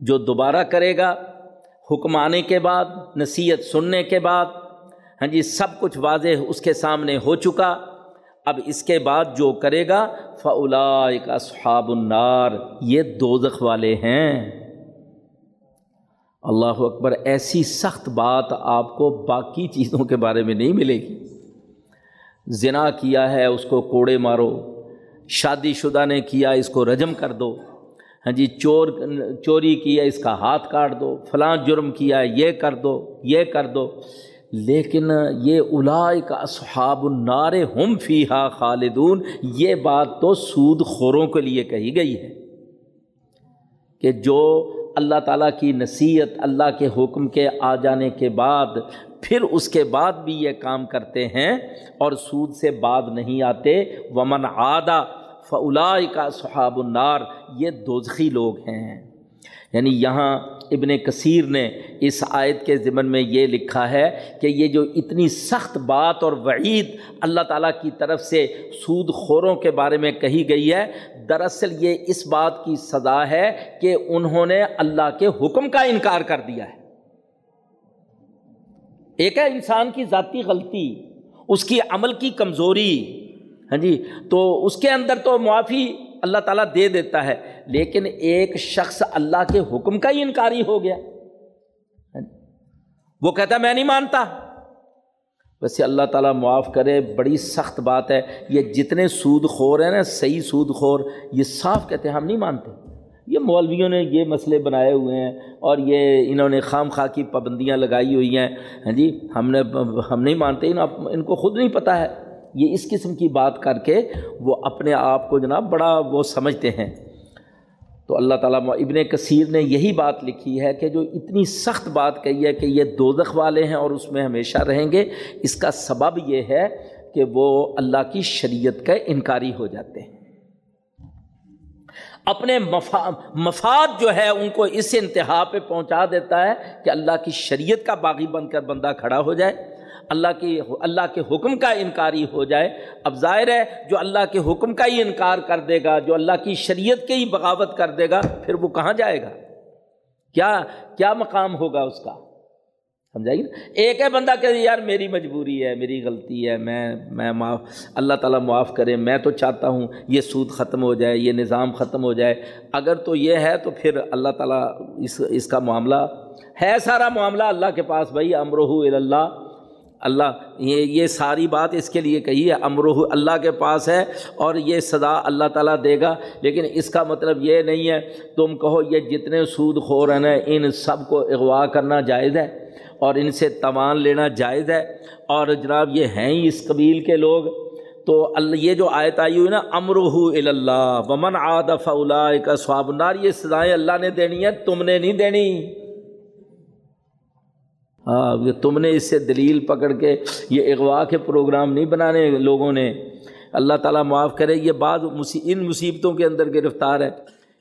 جو دوبارہ کرے گا حکم آنے کے بعد، نصیحت سننے کے بعد ہاں جی سب کچھ واضح اس کے سامنے ہو چکا۔ اب اس کے بعد جو کرے گا فلا کا صحاب النار، یہ دوزخ والے ہیں۔ اللہ اکبر، ایسی سخت بات آپ کو باقی چیزوں کے بارے میں نہیں ملے گی۔ زنا کیا ہے، اس کو کوڑے مارو۔ شادی شدہ نے کیا، اس کو رجم کر دو۔ ہاں جی چور، چوری کیا، اس کا ہاتھ کاٹ دو، فلاں جرم کیا، یہ کر دو، یہ کر دو۔ لیکن یہ الائے اصحاب النار ہم فی ہا خالدون، یہ بات تو سود خوروں کے لیے کہی گئی ہے کہ جو اللہ تعالیٰ کی نصیحت، اللہ کے حکم کے آ جانے کے بعد، پھر اس کے بعد بھی یہ کام کرتے ہیں اور سود سے بعد نہیں آتے۔ ومن آدھا فلا کا صحاب النار یہ دوزخی لوگ ہیں۔ یعنی یہاں ابن کثیر نے اس آیت کے ضمن میں یہ لکھا ہے کہ یہ جو اتنی سخت بات اور وعید اللہ تعالیٰ کی طرف سے سود خوروں کے بارے میں کہی گئی ہے، دراصل یہ اس بات کی سزا ہے کہ انہوں نے اللہ کے حکم کا انکار کر دیا ہے۔ ایک ہے انسان کی ذاتی غلطی، اس کی عمل کی کمزوری ہاں جی؟ تو اس کے اندر تو معافی اللہ تعالیٰ دے دیتا ہے، لیکن ایک شخص اللہ کے حکم کا ہی انکاری ہو گیا۔ ہاں جی؟ وہ کہتا ہے، میں نہیں مانتا۔ ویسے اللہ تعالیٰ معاف کرے، بڑی سخت بات ہے۔ یہ جتنے سود خور ہیں نا، صحیح سود خور، یہ صاف کہتے ہیں، ہم نہیں مانتے۔ یہ مولویوں نے یہ مسئلے بنائے ہوئے ہیں اور یہ انہوں نے خام خواہ کی پابندیاں لگائی ہوئی ہیں۔ ہاں جی؟ ہم نے، ہم نہیں مانتے ان کو خود نہیں پتہ ہے۔ یہ اس قسم کی بات کر کے وہ اپنے آپ کو جناب بڑا وہ سمجھتے ہیں۔ تو اللہ تعالیٰ ابن کثیر نے یہی بات لکھی ہے کہ جو اتنی سخت بات کہی ہے کہ یہ دوزخ والے ہیں اور اس میں ہمیشہ رہیں گے، اس کا سبب یہ ہے کہ وہ اللہ کی شریعت کا انکاری ہو جاتے ہیں۔ اپنے مفاد جو ہے ان کو اس انتہا پہ پہنچا دیتا ہے کہ اللہ کی شریعت کا باغی بن کر بندہ کھڑا ہو جائے۔ اللہ کی اللہ کے حکم کا انکاری ہو جائے۔ اب ظاہر ہے، جو اللہ کے حکم کا ہی انکار کر دے گا، جو اللہ کی شریعت کے ہی بغاوت کر دے گا، پھر وہ کہاں جائے گا؟ کیا کیا مقام ہوگا اس کا؟ سمجھائیے نا؟ ایک ہے بندہ کہ یار میری مجبوری ہے، میری غلطی ہے، میں میں معاف، اللہ تعالیٰ معاف کرے، میں تو چاہتا ہوں یہ سود ختم ہو جائے، یہ نظام ختم ہو جائے۔ اگر تو یہ ہے تو پھر اللہ تعالیٰ اس اس کا معاملہ ہے، سارا معاملہ اللہ کے پاس بھائی امروہ اللہ اللہ، یہ یہ ساری بات اس کے لیے کہی ہے امروح اللہ کے پاس ہے اور یہ سزا اللہ تعالیٰ دے گا۔ لیکن اس کا مطلب یہ نہیں ہے، تم کہو یہ جتنے سود خور ہیں، ان سب کو اغوا کرنا جائز ہے اور ان سے توان لینا جائز ہے۔ اور جناب، یہ ہیں ہی اس قبیل کے لوگ۔ تو اللہ، یہ جو آیت آئی ہوئی نا امروح اللہ ومن آدف اللہ کا سواب نار یہ سزائیں اللہ نے دینی ہے تم نے نہیں دینی۔ ہاں تم نے اس سے دلیل پکڑ کے یہ اغوا کے پروگرام نہیں بنانے لوگوں نے۔ اللہ تعالیٰ معاف کرے، یہ بعض ان مصیبتوں کے اندر گرفتار ہے۔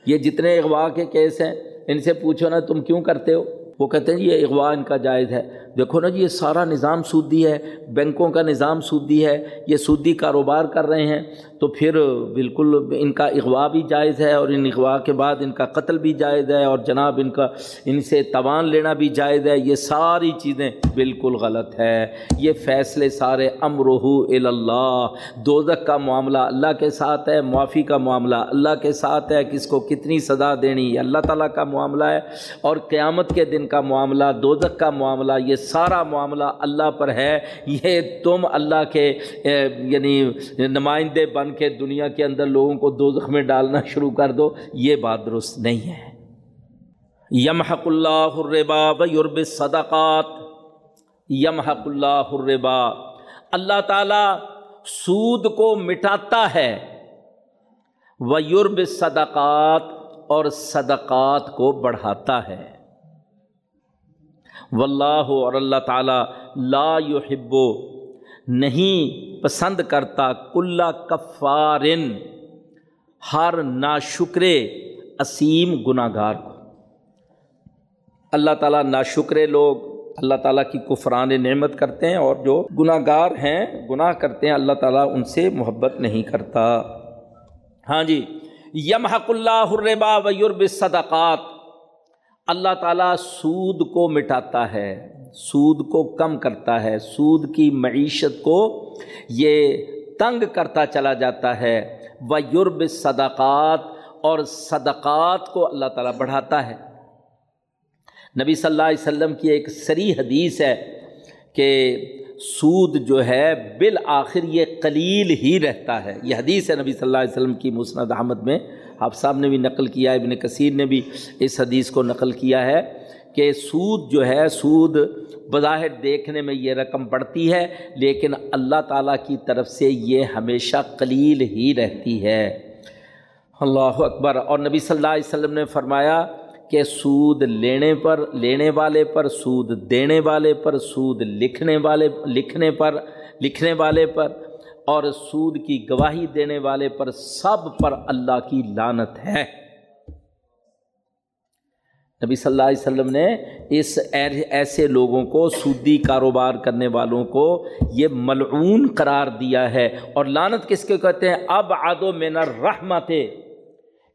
یہ جتنے اغوا کے کیس ہیں، ان سے پوچھو نا، تم کیوں کرتے ہو؟ وہ کہتے ہیں، یہ اغوا ان کا جائز ہے۔ دیکھو نا جی یہ سارا نظام سودی ہے، بینکوں کا نظام سودی ہے، یہ سودی کاروبار کر رہے ہیں۔ تو پھر بالکل ان کا اغوا بھی جائز ہے اور ان اغوا کے بعد ان کا قتل بھی جائز ہے اور جناب ان کا ان سے توان لینا بھی جائز ہے، یہ ساری چیزیں بالکل غلط ہے۔ یہ فیصلے سارے امرحو اللہ دوزک کا معاملہ اللہ کے ساتھ ہے، معافی کا معاملہ اللہ کے ساتھ ہے۔ کس کو کتنی سزا دینی، یہ اللہ تعالیٰ کا معاملہ ہے۔ اور قیامت کے دن کا معاملہ دوزک کا معاملہ، یہ سارا معاملہ اللہ پر ہے۔ یہ تم اللہ کے یعنی نمائندے بن کے دنیا کے اندر لوگوں کو دوزخ میں ڈالنا شروع کر دو، یہ بات درست نہیں ہے۔ یمحق اللہ الربا و یورب صدقات یمحق اللہ الربا۔ اللہ تعالیٰ سود کو مٹاتا ہے۔ و یورب صدقات اور صدقات کو بڑھاتا ہے۔ واللہ اور اللہ تعالیٰ لا یحب نہیں پسند کرتا کلّا کفارن، ہر ناشکر اسیم گناہ گار کو۔ اللہ تعالیٰ ناشکرے لوگ اللہ تعالیٰ کی کفران نعمت کرتے ہیں اور جو گناہ گار ہیں، گناہ کرتے ہیں، اللہ تعالیٰ ان سے محبت نہیں کرتا۔ ہاں جی یم حق اللہ الربا و صدقات اللہ تعالیٰ سود کو مٹاتا ہے۔ سود کو کم کرتا ہے، سود کی معیشت کو یہ تنگ کرتا چلا جاتا ہے۔ و یورب صدقات اور صدقات کو اللہ تعالیٰ بڑھاتا ہے۔ نبی صلی اللہ علیہ وسلم کی ایک سری حدیث ہے کہ سود جو ہے بالآخر یہ قلیل ہی رہتا ہے۔ یہ حدیث ہے نبی صلی اللہ علیہ وسلم کی مسند احمد میں۔ آپ صاحب نے بھی نقل کیا ہے، ابن کثیر نے بھی اس حدیث کو نقل کیا ہے۔ کہ سود جو ہے، سود بظاہر دیکھنے میں یہ رقم بڑھتی ہے، لیکن اللہ تعالیٰ کی طرف سے یہ ہمیشہ قلیل ہی رہتی ہے۔ اللہ اکبر۔ اور نبی صلی اللہ علیہ وسلم نے فرمایا کہ سود لینے پر، لینے والے پر، سود دینے والے پر، سود لکھنے والے، لکھنے پر، لکھنے والے پر، اور سود کی گواہی دینے والے پر سب پر اللہ کی لانت ہے۔ نبی صلی اللہ علیہ وسلم نے اس ایسے لوگوں کو، سودی کاروبار کرنے والوں کو یہ ملعون قرار دیا ہے۔ اور لانت کس کے کہتے ہیں؟ اب آدو مینا رحمت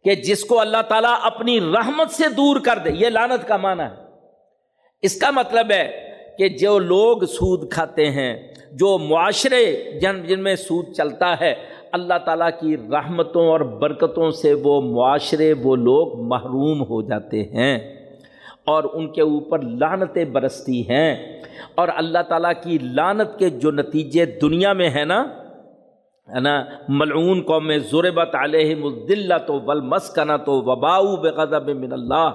کہ جس کو اللہ تعالیٰ اپنی رحمت سے دور کر دے۔ یہ لانت کا معنی ہے۔ اس کا مطلب ہے کہ جو لوگ سود کھاتے ہیں، جو معاشرے جن جن میں سود چلتا ہے اللہ تعالیٰ کی رحمتوں اور برکتوں سے وہ معاشرے، وہ لوگ محروم ہو جاتے ہیں اور ان کے اوپر لانتیں برستی ہیں۔ اور اللہ تعالیٰ کی لانت کے جو نتیجے دنیا میں ہیں نا، ہے نا، ملعون قوم ضربت علیہ مدلہ تو ولمسکنہ تو وباؤ بے من اللہ۔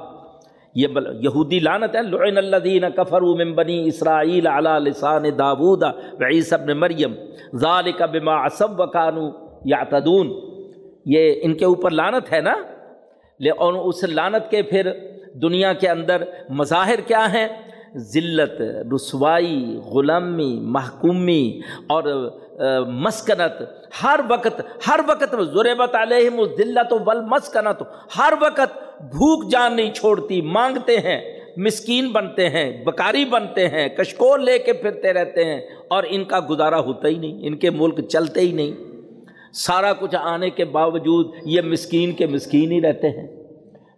یہ یہودی لانت ہے۔ لعن الذین کفروا من بنی اسرائیل علی لسان داود و عیسی ابن مریم۔ ذالک بما عصب وکانو یعتدون، یہ ان کے اوپر لانت ہے نا؟ لے، اور اس لانت کے پھر دنیا کے اندر مظاہر کیا ہیں؟ ذلت، رسوائی، غلامی، محکومی، اور مسکنت۔ ہر وقت ہر وقت ضربت علیہم ذلت و ول مسکنت ہر وقت بھوک جان نہیں چھوڑتی، مانگتے ہیں، مسکین بنتے ہیں، بکاری بنتے ہیں، کشکول لے کے پھرتے رہتے ہیں، اور ان کا گزارا ہوتا ہی نہیں، ان کے ملک چلتے ہی نہیں۔ سارا کچھ آنے کے باوجود یہ مسکین کے مسکین ہی رہتے ہیں۔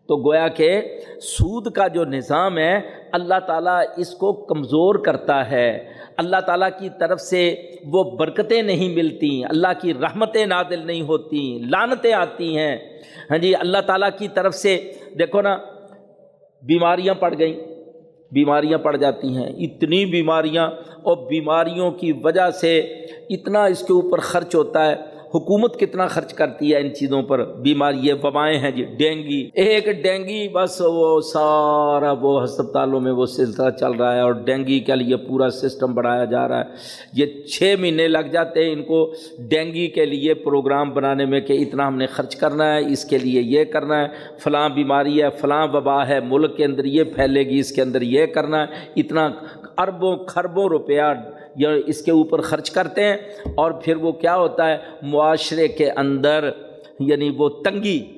تو گویا کہ سود کا جو نظام ہے، اللہ تعالیٰ اس کو کمزور کرتا ہے۔ اللہ تعالیٰ کی طرف سے وہ برکتیں نہیں ملتی، اللہ کی رحمتیں نادل نہیں ہوتی لانتیں آتی ہیں۔ ہاں جی اللہ تعالیٰ کی طرف سے دیکھو نا، بیماریاں پڑ گئیں۔ بیماریاں پڑ جاتی ہیں۔ اتنی بیماریاں اور بیماریوں کی وجہ سے اتنا اس کے اوپر خرچ ہوتا ہے۔ حکومت کتنا خرچ کرتی ہے ان چیزوں پر؟ بیماری، یہ وبائیں ہیں جی ڈینگی۔ ایک ڈینگی، بس وہ سارا وہ ہسپتالوں میں وہ سلسلہ چل رہا ہے اور ڈینگی کے لیے پورا سسٹم بڑھایا جا رہا ہے۔ یہ چھ مہینے لگ جاتے ہیں ان کو ڈینگی کے لیے پروگرام بنانے میں کہ اتنا ہم نے خرچ کرنا ہے، اس کے لیے یہ کرنا ہے۔ فلاں بیماری ہے، فلاں وبا ہے، ملک کے اندر یہ پھیلے گی، اس کے اندر یہ کرنا ہے۔ اتنا اربوں، خربوں روپیہ یا اس کے اوپر خرچ کرتے ہیں اور پھر وہ کیا ہوتا ہے معاشرے کے اندر یعنی وہ تنگی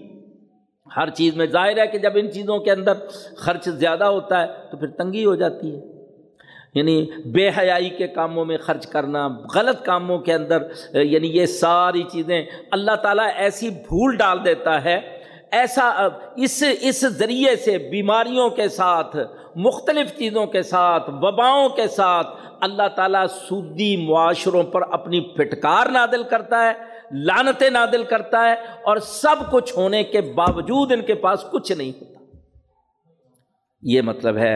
ہر چیز میں ظاہر ہے کہ جب ان چیزوں کے اندر خرچ زیادہ ہوتا ہے تو پھر تنگی ہو جاتی ہے۔ یعنی بے حیائی کے کاموں میں خرچ کرنا، غلط کاموں کے اندر یعنی یہ ساری چیزیں اللہ تعالیٰ ایسی بھول ڈال دیتا ہے، ایسا اس اس ذریعے سے بیماریوں کے ساتھ مختلف چیزوں کے ساتھ، وباؤں کے ساتھ اللہ تعالیٰ سودی معاشروں پر اپنی پھٹکار نادل کرتا ہے لانتیں نادل کرتا ہے اور سب کچھ ہونے کے باوجود ان کے پاس کچھ نہیں ہوتا۔ یہ مطلب ہے۔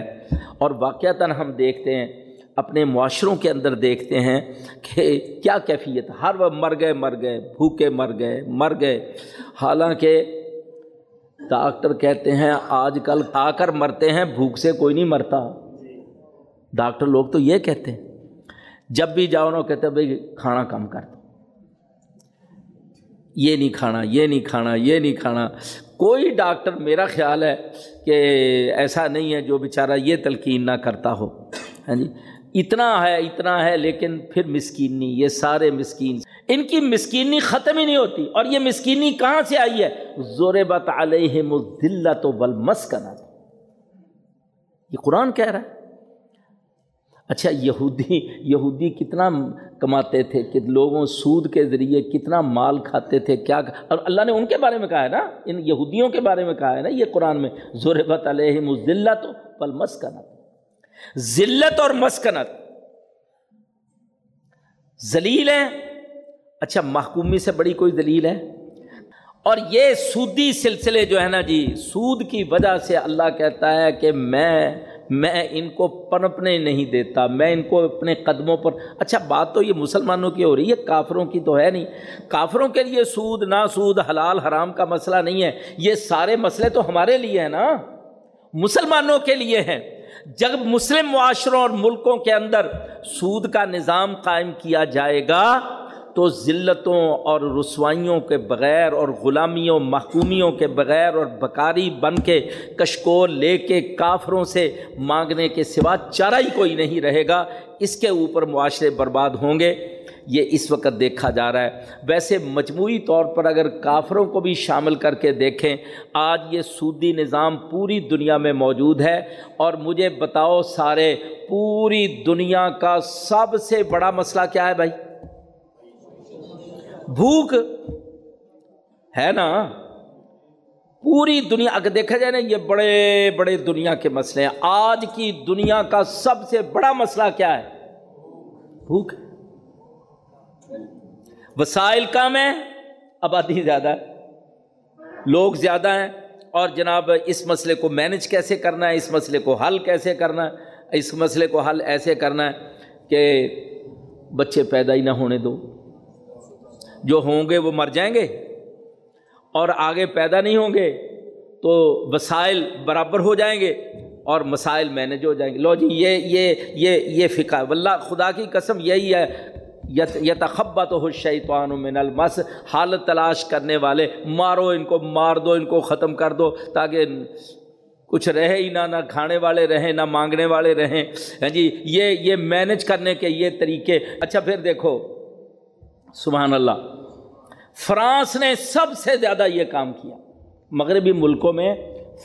اور واقعتاً ہم دیکھتے ہیں، اپنے معاشروں کے اندر دیکھتے ہیں کہ کیا کیفیت، ہر وہ مر گئے مر گئے، بھوکے مر گئے مر گئے۔ حالانکہ ڈاکٹر کہتے ہیں، آج کل آ کر مرتے ہیں، بھوک سے کوئی نہیں مرتا۔ ڈاکٹر لوگ تو یہ کہتے ہیں۔ جب بھی جاؤ نا، کہتے بھائی، کھانا کم کر دو۔ یہ نہیں کھانا، یہ نہیں کھانا، یہ نہیں کھانا۔ کوئی ڈاکٹر، میرا خیال ہے کہ ایسا نہیں ہے، جو بیچارہ یہ تلقین نہ کرتا ہو۔ ہاں جی؟ اتنا ہے اتنا ہے، لیکن پھر مسکینی یہ سارے مسکین۔ ان کی مسکینی ختم ہی نہیں ہوتی اور یہ مسکینی کہاں سے آئی ہے؟ زور بت علیہ مدلت و بل یہ قرآن کہہ رہا ہے؟ اچھا یہودی یہودی کتنا کماتے تھے کہ لوگوں سود کے ذریعے کتنا مال کھاتے تھے، کیا اور اللہ نے ان کے بارے میں کہا ہے نا؟ ان یہودیوں کے بارے میں کہا ہے نا یہ قرآن میں؟ ضربت علیہ ذلت پل مسکنت ذلت اور مسکنت، ذلیل ہے اچھا محکومی سے بڑی کوئی دلیل ہے؟ اور یہ سودی سلسلے جو ہے نا جی سود کی وجہ سے اللہ کہتا ہے کہ میں میں ان کو پنپنے نہیں دیتا، میں ان کو اپنے قدموں پر۔ اچھا بات تو یہ مسلمانوں کی ہو رہی ہے، کافروں کی تو ہے نہیں۔ کافروں کے لیے سود نہ سود، حلال، حرام کا مسئلہ نہیں ہے۔ یہ سارے مسئلے تو ہمارے لیے ہیں نا۔ مسلمانوں کے لیے ہیں۔ جب مسلم معاشروں اور ملکوں کے اندر سود کا نظام قائم کیا جائے گا تو ذلتوں اور رسوائیوں کے بغیر اور غلامیوں، محکومیوں کے بغیر اور بکاری بن کے، کشکول لے کے کافروں سے مانگنے کے سوا چارہ ہی کوئی نہیں رہے گا۔ اس کے اوپر معاشرے برباد ہوں گے۔ یہ اس وقت دیکھا جا رہا ہے۔ ویسے مجموعی طور پر اگر کافروں کو بھی شامل کر کے دیکھیں، آج یہ سودی نظام پوری دنیا میں موجود ہے۔ اور مجھے بتاؤ سارے، پوری دنیا کا سب سے بڑا مسئلہ کیا ہے بھائی؟ بھوک ہے نا؟ پوری دنیا، اگر دیکھا جائے نا، یہ بڑے بڑے دنیا کے مسئلے ہیں۔ آج کی دنیا کا سب سے بڑا مسئلہ کیا ہے؟ بھوک۔ وسائل کم ہے آبادی زیادہ ہے، لوگ زیادہ ہیں۔ اور جناب، اس مسئلے کو مینج کیسے کرنا ہے؟ اس مسئلے کو حل کیسے کرنا ہے؟ اس مسئلے کو حل ایسے کرنا ہے کہ بچے پیدا ہی نہ ہونے دو۔ جو ہوں گے وہ مر جائیں گے اور آگے پیدا نہیں ہوں گے تو وسائل برابر ہو جائیں گے اور مسائل مینج ہو جائیں گے۔ لو جی یہ یہ یہ یہ فقہ واللہ خدا کی قسم یہی ہے۔ یتخبت ہو شیطان من المس۔ حالت تلاش کرنے والے، مارو ان کو، مار دو، ان کو ختم کر دو تاکہ کچھ رہے ہی نہ نہ کھانے والے رہیں، نہ مانگنے والے رہیں۔ ہاں جی یہ یہ مینج کرنے کے یہ طریقے۔ اچھا پھر دیکھو۔ سبحان اللہ۔ فرانس نے سب سے زیادہ یہ کام کیا۔ مغربی ملکوں میں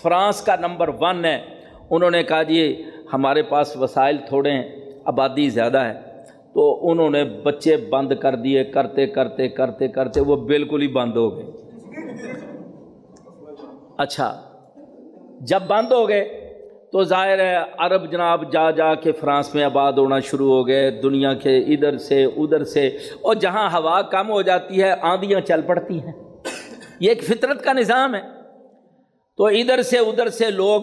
فرانس کا نمبر ون ہے۔ انہوں نے کہا جی ہمارے پاس وسائل تھوڑے ہیں، آبادی زیادہ ہے۔ تو انہوں نے بچے بند کر دیے، کرتے کرتے کرتے کرتے، وہ بالکل ہی بند ہو گئے۔ اچھا جب بند ہو گئے تو ظاہر ہے عرب جناب جا جا کے فرانس میں آباد ہونا شروع ہو گئے، دنیا کے ادھر سے ادھر سے، اور جہاں ہوا کم ہو جاتی ہے، آندیاں چل پڑتی ہیں۔ یہ ایک فطرت کا نظام ہے۔ تو ادھر سے ادھر سے لوگ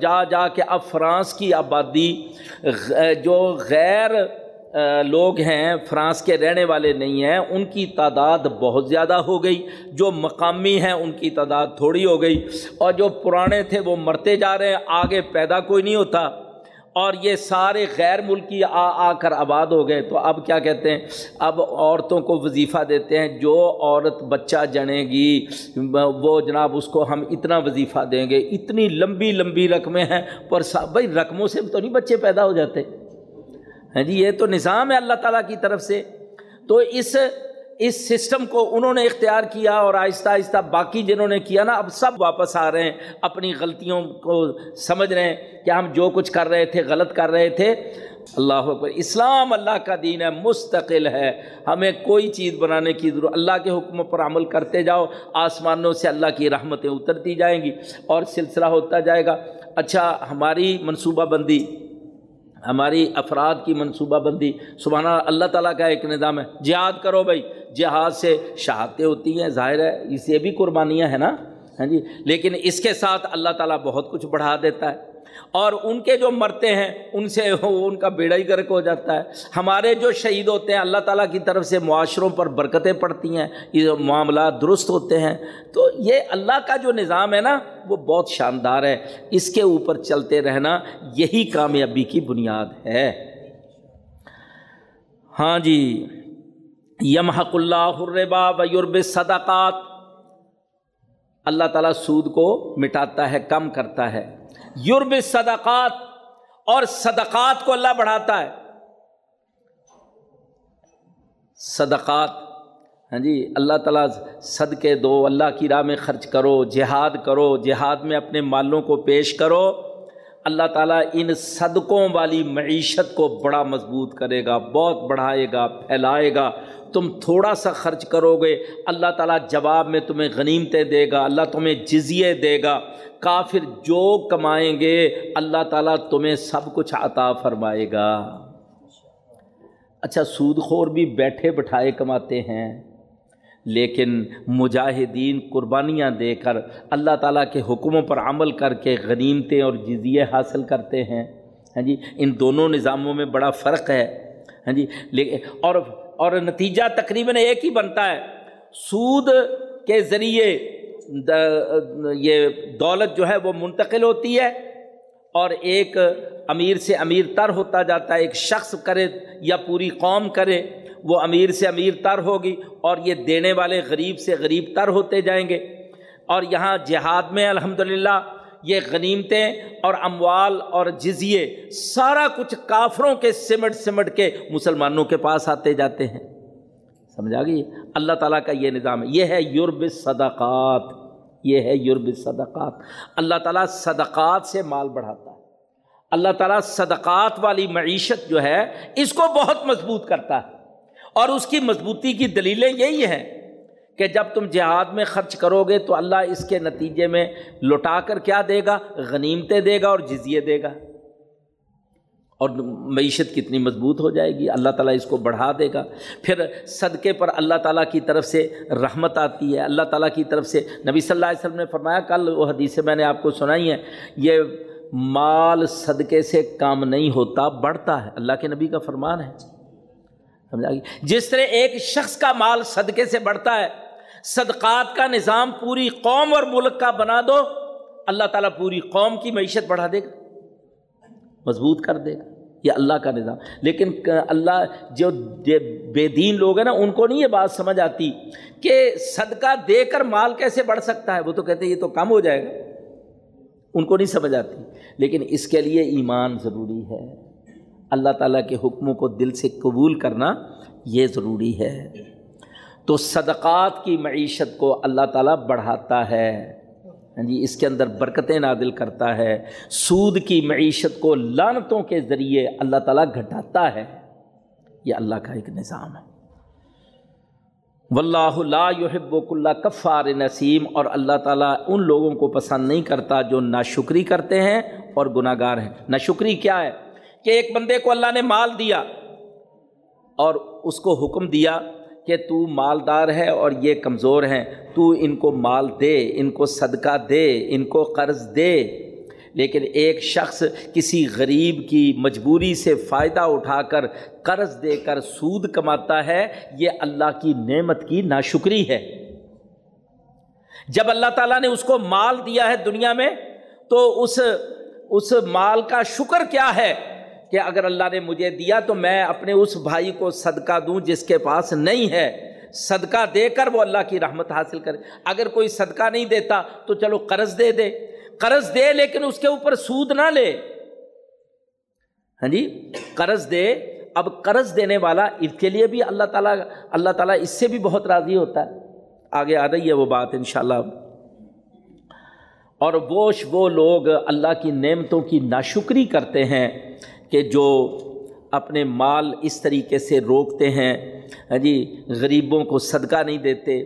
جا جا کے اب فرانس کی آبادی جو غیر لوگ ہیں، فرانس کے رہنے والے نہیں ہیں، ان کی تعداد بہت زیادہ ہو گئی۔ جو مقامی ہیں، ان کی تعداد تھوڑی ہو گئی۔ اور جو پرانے تھے، وہ مرتے جا رہے ہیں، آگے پیدا کوئی نہیں ہوتا۔ اور یہ سارے غیر ملکی آ آ کر آباد ہو گئے۔ تو اب کیا کہتے ہیں؟ اب عورتوں کو وظیفہ دیتے ہیں۔ جو عورت بچہ جنے گی، وہ جناب اس کو ہم اتنا وظیفہ دیں گے۔ اتنی لمبی لمبی رقمیں ہیں۔ پر بھائی، رقموں سے تو نہیں بچے پیدا ہو جاتے۔ ہاں جی یہ تو نظام ہے اللہ تعالیٰ کی طرف سے۔ تو اس اس سسٹم کو انہوں نے اختیار کیا اور آہستہ آہستہ باقی جنہوں نے کیا نا، اب سب واپس آ رہے ہیں، اپنی غلطیوں کو سمجھ رہے ہیں کہ ہم جو کچھ کر رہے تھے، غلط کر رہے تھے۔ اللہ اکبر، اسلام اللہ کا دین ہے، مستقل ہے۔ ہمیں کوئی چیز بنانے کی ضرورت، اللہ کے حکم پر عمل کرتے جاؤ، آسمانوں سے اللہ کی رحمتیں اترتی جائیں گی اور سلسلہ ہوتا جائے گا۔ اچھا ہماری منصوبہ بندی ہماری افراد کی منصوبہ بندی سبحانہ اللہ تعالیٰ کا ایک نظام ہے۔ جہاد کرو بھائی، جہاد سے شہادتیں ہوتی ہیں، ظاہر ہے اسے بھی قربانیاں ہیں نا؟ ہاں جی لیکن اس کے ساتھ اللہ تعالیٰ بہت کچھ بڑھا دیتا ہے۔ اور ان کے جو مرتے ہیں، ان سے ان کا بیڑا ہی گرک ہو جاتا ہے۔ ہمارے جو شہید ہوتے ہیں، اللہ تعالیٰ کی طرف سے معاشروں پر برکتیں پڑتی ہیں، یہ معاملات درست ہوتے ہیں۔ تو یہ اللہ کا جو نظام ہے نا، وہ بہت شاندار ہے۔ اس کے اوپر چلتے رہنا یہی کامیابی کی بنیاد ہے۔ ہاں جی یمحق اللہ الربا و یورب صدقات اللہ تعالیٰ سود کو مٹاتا ہے، کم کرتا ہے۔ یورب صدقات اور صدقات کو اللہ بڑھاتا ہے۔ صدقات ہاں جی اللہ تعالیٰ صدقے دو، اللہ کی راہ میں خرچ کرو، جہاد کرو، جہاد میں اپنے مالوں کو پیش کرو۔ اللہ تعالیٰ ان صدقوں والی معیشت کو بڑا مضبوط کرے گا، بہت بڑھائے گا، پھیلائے گا۔ تم تھوڑا سا خرچ کرو گے، اللہ تعالیٰ جواب میں تمہیں غنیمتیں دے گا، اللہ تمہیں جزیے دے گا۔ کافر جو کمائیں گے، اللہ تعالیٰ تمہیں سب کچھ عطا فرمائے گا۔ اچھا سود خور بھی بیٹھے بٹھائے کماتے ہیں، لیکن مجاہدین قربانیاں دے کر اللہ تعالیٰ کے حکموں پر عمل کر کے غنیمتیں اور جزیے حاصل کرتے ہیں۔ ہاں جی ان دونوں نظاموں میں بڑا فرق ہے۔ ہاں جی لیکن اور اور نتیجہ تقریباً ایک ہی بنتا ہے۔ سود کے ذریعے یہ دولت جو ہے وہ منتقل ہوتی ہے اور ایک امیر سے امیر تر ہوتا جاتا ہے، ایک شخص کرے یا پوری قوم کرے، وہ امیر سے امیر تر ہوگی اور یہ دینے والے غریب سے غریب تر ہوتے جائیں گے۔ اور یہاں جہاد میں الحمد للہ یہ غنیمتیں اور اموال اور جزیے سارا کچھ کافروں کے سمٹ سمٹ کے مسلمانوں کے پاس آتے جاتے ہیں۔ سمجھا گئی؟ اللہ تعالیٰ کا یہ نظام ہے۔ یہ ہے یورب صدقات یہ ہے یورب صدقات اللہ تعالیٰ صدقات سے مال بڑھاتا ہے۔ اللہ تعالیٰ صدقات والی معیشت جو ہے اس کو بہت مضبوط کرتا ہے۔ اور اس کی مضبوطی کی دلیلیں یہی ہیں۔ کہ جب تم جہاد میں خرچ کرو گے تو اللہ اس کے نتیجے میں لوٹا کر کیا دے گا؟ غنیمتیں دے گا اور جزیے دے گا۔ اور معیشت کتنی مضبوط ہو جائے گی؟ اللہ تعالیٰ اس کو بڑھا دے گا۔ پھر صدقے پر اللہ تعالیٰ کی طرف سے رحمت آتی ہے۔ اللہ تعالیٰ کی طرف سے نبی صلی اللہ علیہ وسلم نے فرمایا، کل وہ حدیث میں نے آپ کو سنائی ہے یہ مال صدقے سے کام نہیں ہوتا، بڑھتا ہے۔ اللہ کے نبی کا فرمان ہے۔ سمجھا؟ گی جس طرح ایک شخص کا مال صدقے سے بڑھتا ہے صدقات کا نظام پوری قوم اور ملک کا بنا دو، اللہ تعالیٰ پوری قوم کی معیشت بڑھا دے گا، مضبوط کر دے گا، یہ اللہ کا نظام۔ لیکن اللہ جو بے دین لوگ ہیں نا، ان کو نہیں یہ بات سمجھ آتی کہ صدقہ دے کر مال کیسے بڑھ سکتا ہے، وہ تو کہتے ہیں یہ تو کم ہو جائے گا۔ ان کو نہیں سمجھ آتی۔ لیکن اس کے لیے ایمان ضروری ہے۔ اللہ تعالیٰ کے حکموں کو دل سے قبول کرنا یہ ضروری ہے۔ تو صدقات کی معیشت کو اللہ تعالیٰ بڑھاتا ہے۔ ہاں جی اس کے اندر برکتیں نادل کرتا ہے۔ سود کی معیشت کو لانتوں کے ذریعے اللہ تعالیٰ گھٹاتا ہے۔ یہ اللہ کا ایک نظام ہے۔ واللہ لا یحب اللہ کفار نسیم، اور اللہ تعالیٰ ان لوگوں کو پسند نہیں کرتا جو ناشکری کرتے ہیں اور گناہ گار ہیں۔ ناشکری کیا ہے؟ کہ ایک بندے کو اللہ نے مال دیا اور اس کو حکم دیا کہ تو مالدار ہے اور یہ کمزور ہیں، تو ان کو مال دے، ان کو صدقہ دے، ان کو قرض دے۔ لیکن ایک شخص کسی غریب کی مجبوری سے فائدہ اٹھا کر قرض دے کر سود کماتا ہے، یہ اللہ کی نعمت کی ناشکری ہے۔ جب اللہ تعالیٰ نے اس کو مال دیا ہے دنیا میں، تو اس اس مال کا شکر کیا ہے؟ کہ اگر اللہ نے مجھے دیا تو میں اپنے اس بھائی کو صدقہ دوں جس کے پاس نہیں ہے۔ صدقہ دے کر وہ اللہ کی رحمت حاصل کرے۔ اگر کوئی صدقہ نہیں دیتا تو چلو قرض دے دے۔ قرض دے لیکن اس کے اوپر سود نہ لے۔ ہاں جی؟ قرض دے۔ اب قرض دینے والا اس کے لیے بھی اللہ تعالیٰ اللہ تعالیٰ اس سے بھی بہت راضی ہوتا ہے۔ آگے آ رہی ہے وہ بات ان شاء اللہ اور وہ وہ لوگ اللہ کی نعمتوں کی ناشکری کرتے ہیں۔ کہ جو اپنے مال اس طریقے سے روکتے ہیں ہاں جی غریبوں کو صدقہ نہیں دیتے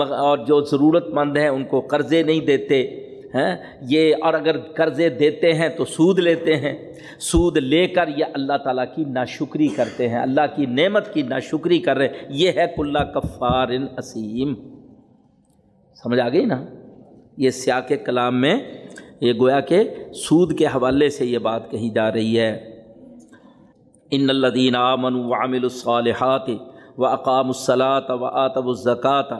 اور جو ضرورت مند ہیں ان کو قرضے نہیں دیتے ہیں یہ اور اگر قرضے دیتے ہیں تو سود لیتے ہیں۔ سود لے کر یہ اللہ تعالیٰ کی ناشکری کرتے ہیں، اللہ کی نعمت کی ناشکری کر رہے ہیں۔ یہ ہے کلّہ کفار اسیم۔ سمجھ آ گئی نا؟ یہ سیاق کے کلام میں یہ گویا کہ سود کے حوالے سے یہ بات کہی جا رہی ہے۔ ان الدین آمن و عامل الصالحات و اقام الصلاۃ و آتب الزکات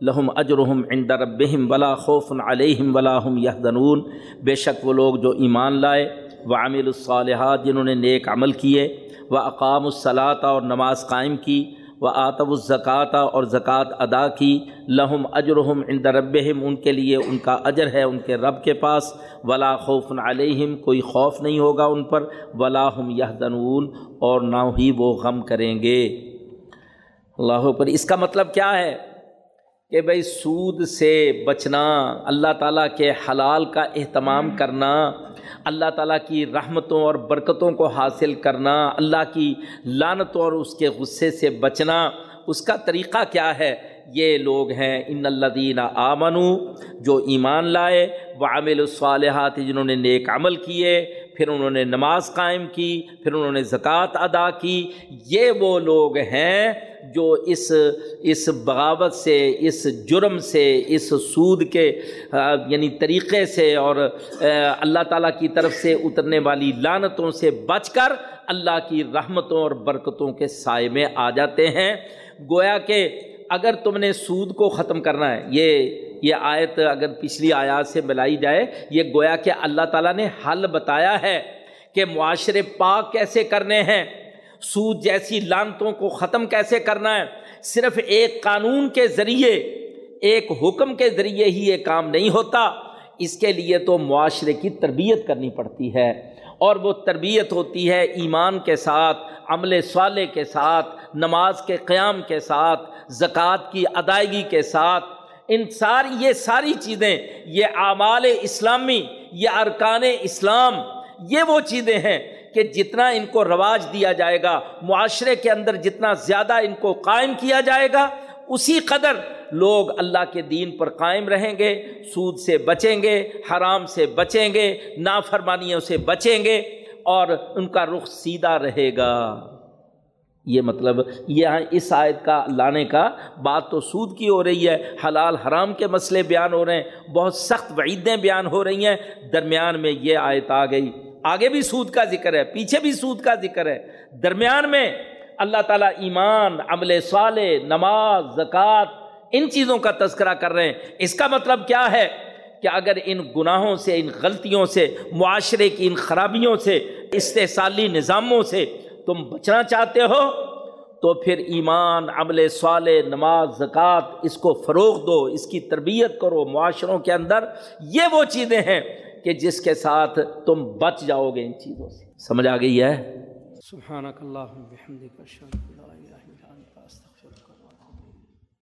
لہم اجرحم عند ربہم ولا خوف علیہم ولاحم یہ دنون بے شک وہ لوگ جو ایمان لائے و عامل الصالحات جنہوں نے نیک عمل کیے و اقام الصلاۃ اور نماز قائم کی۔ و آتب الزکوٰۃ اور زکوٰۃ ادا کی لہم اجرحم عند ربہم ان کے لیے ان کا اجر ہے ان کے رب کے پاس۔ ولا خوف علیہم کوئی خوف نہیں ہوگا ان پر۔ ولا ہم یحزنون اور نہ ہی وہ غم کریں گے۔ اللہ پر اس کا مطلب کیا ہے؟ کہ بھائی سود سے بچنا اللہ تعالیٰ کے حلال کا اہتمام کرنا۔ اللہ تعالیٰ کی رحمتوں اور برکتوں کو حاصل کرنا، اللہ کی لانتوں اور اس کے غصے سے بچنا، اس کا طریقہ کیا ہے؟ یہ لوگ ہیں ان الدین آمنو، جو ایمان لائے وہ عامل الصالحات، جنہوں نے نیک عمل کیے، پھر انہوں نے نماز قائم کی، پھر انہوں نے زکوٰۃ ادا کی۔ یہ وہ لوگ ہیں جو اس اس بغاوت سے، اس جرم سے، اس سود کے یعنی طریقے سے اور اللہ تعالیٰ کی طرف سے اترنے والی لانتوں سے بچ کر اللہ کی رحمتوں اور برکتوں کے سائے میں آ جاتے ہیں۔ گویا کہ اگر تم نے سود کو ختم کرنا ہے، یہ یہ آیت اگر پچھلی آیات سے ملائی جائے، یہ گویا کہ اللہ تعالیٰ نے حل بتایا ہے کہ معاشرے پاک کیسے کرنے ہیں۔ سود جیسی لانتوں کو ختم کیسے کرنا ہے؟ صرف ایک قانون کے ذریعے، ایک حکم کے ذریعے ہی یہ کام نہیں ہوتا۔ اس کے لیے تو معاشرے کی تربیت کرنی پڑتی ہے۔ اور وہ تربیت ہوتی ہے ایمان کے ساتھ، عمل صالح کے ساتھ، نماز کے قیام کے ساتھ، زکوٰۃ کی ادائیگی کے ساتھ۔ ان ساری، یہ ساری چیزیں، یہ اعمال اسلامی، یہ ارکان اسلام، یہ وہ چیزیں ہیں کہ جتنا ان کو رواج دیا جائے گا، معاشرے کے اندر جتنا زیادہ ان کو قائم کیا جائے گا، اسی قدر لوگ اللہ کے دین پر قائم رہیں گے، سود سے بچیں گے، حرام سے بچیں گے، نافرمانیوں سے بچیں گے اور ان کا رخ سیدھا رہے گا۔ یہ مطلب یہاں اس آیت کا لانے کا بات تو سود کی ہو رہی ہے، حلال حرام کے مسئلے بیان ہو رہے ہیں، بہت سخت وعیدیں بیان ہو رہی ہیں۔ درمیان میں یہ آیت آ گئی۔ آگے بھی سود کا ذکر ہے، پیچھے بھی سود کا ذکر ہے۔ درمیان میں اللہ تعالیٰ ایمان، عمل صالح، نماز، زکوٰۃ، ان چیزوں کا تذکرہ کر رہے ہیں۔ اس کا مطلب کیا ہے؟ کہ اگر ان گناہوں سے، ان غلطیوں سے، معاشرے کی، ان خرابیوں سے، استحصالی نظاموں سے تم بچنا چاہتے ہو، تو پھر ایمان، عمل صالح، نماز، زکوٰۃ، اس کو فروغ دو، اس کی تربیت کرو معاشروں کے اندر۔ یہ وہ چیزیں ہیں کہ جس کے ساتھ تم بچ جاؤ گے ان چیزوں سے۔ سمجھ آ گئی ہے؟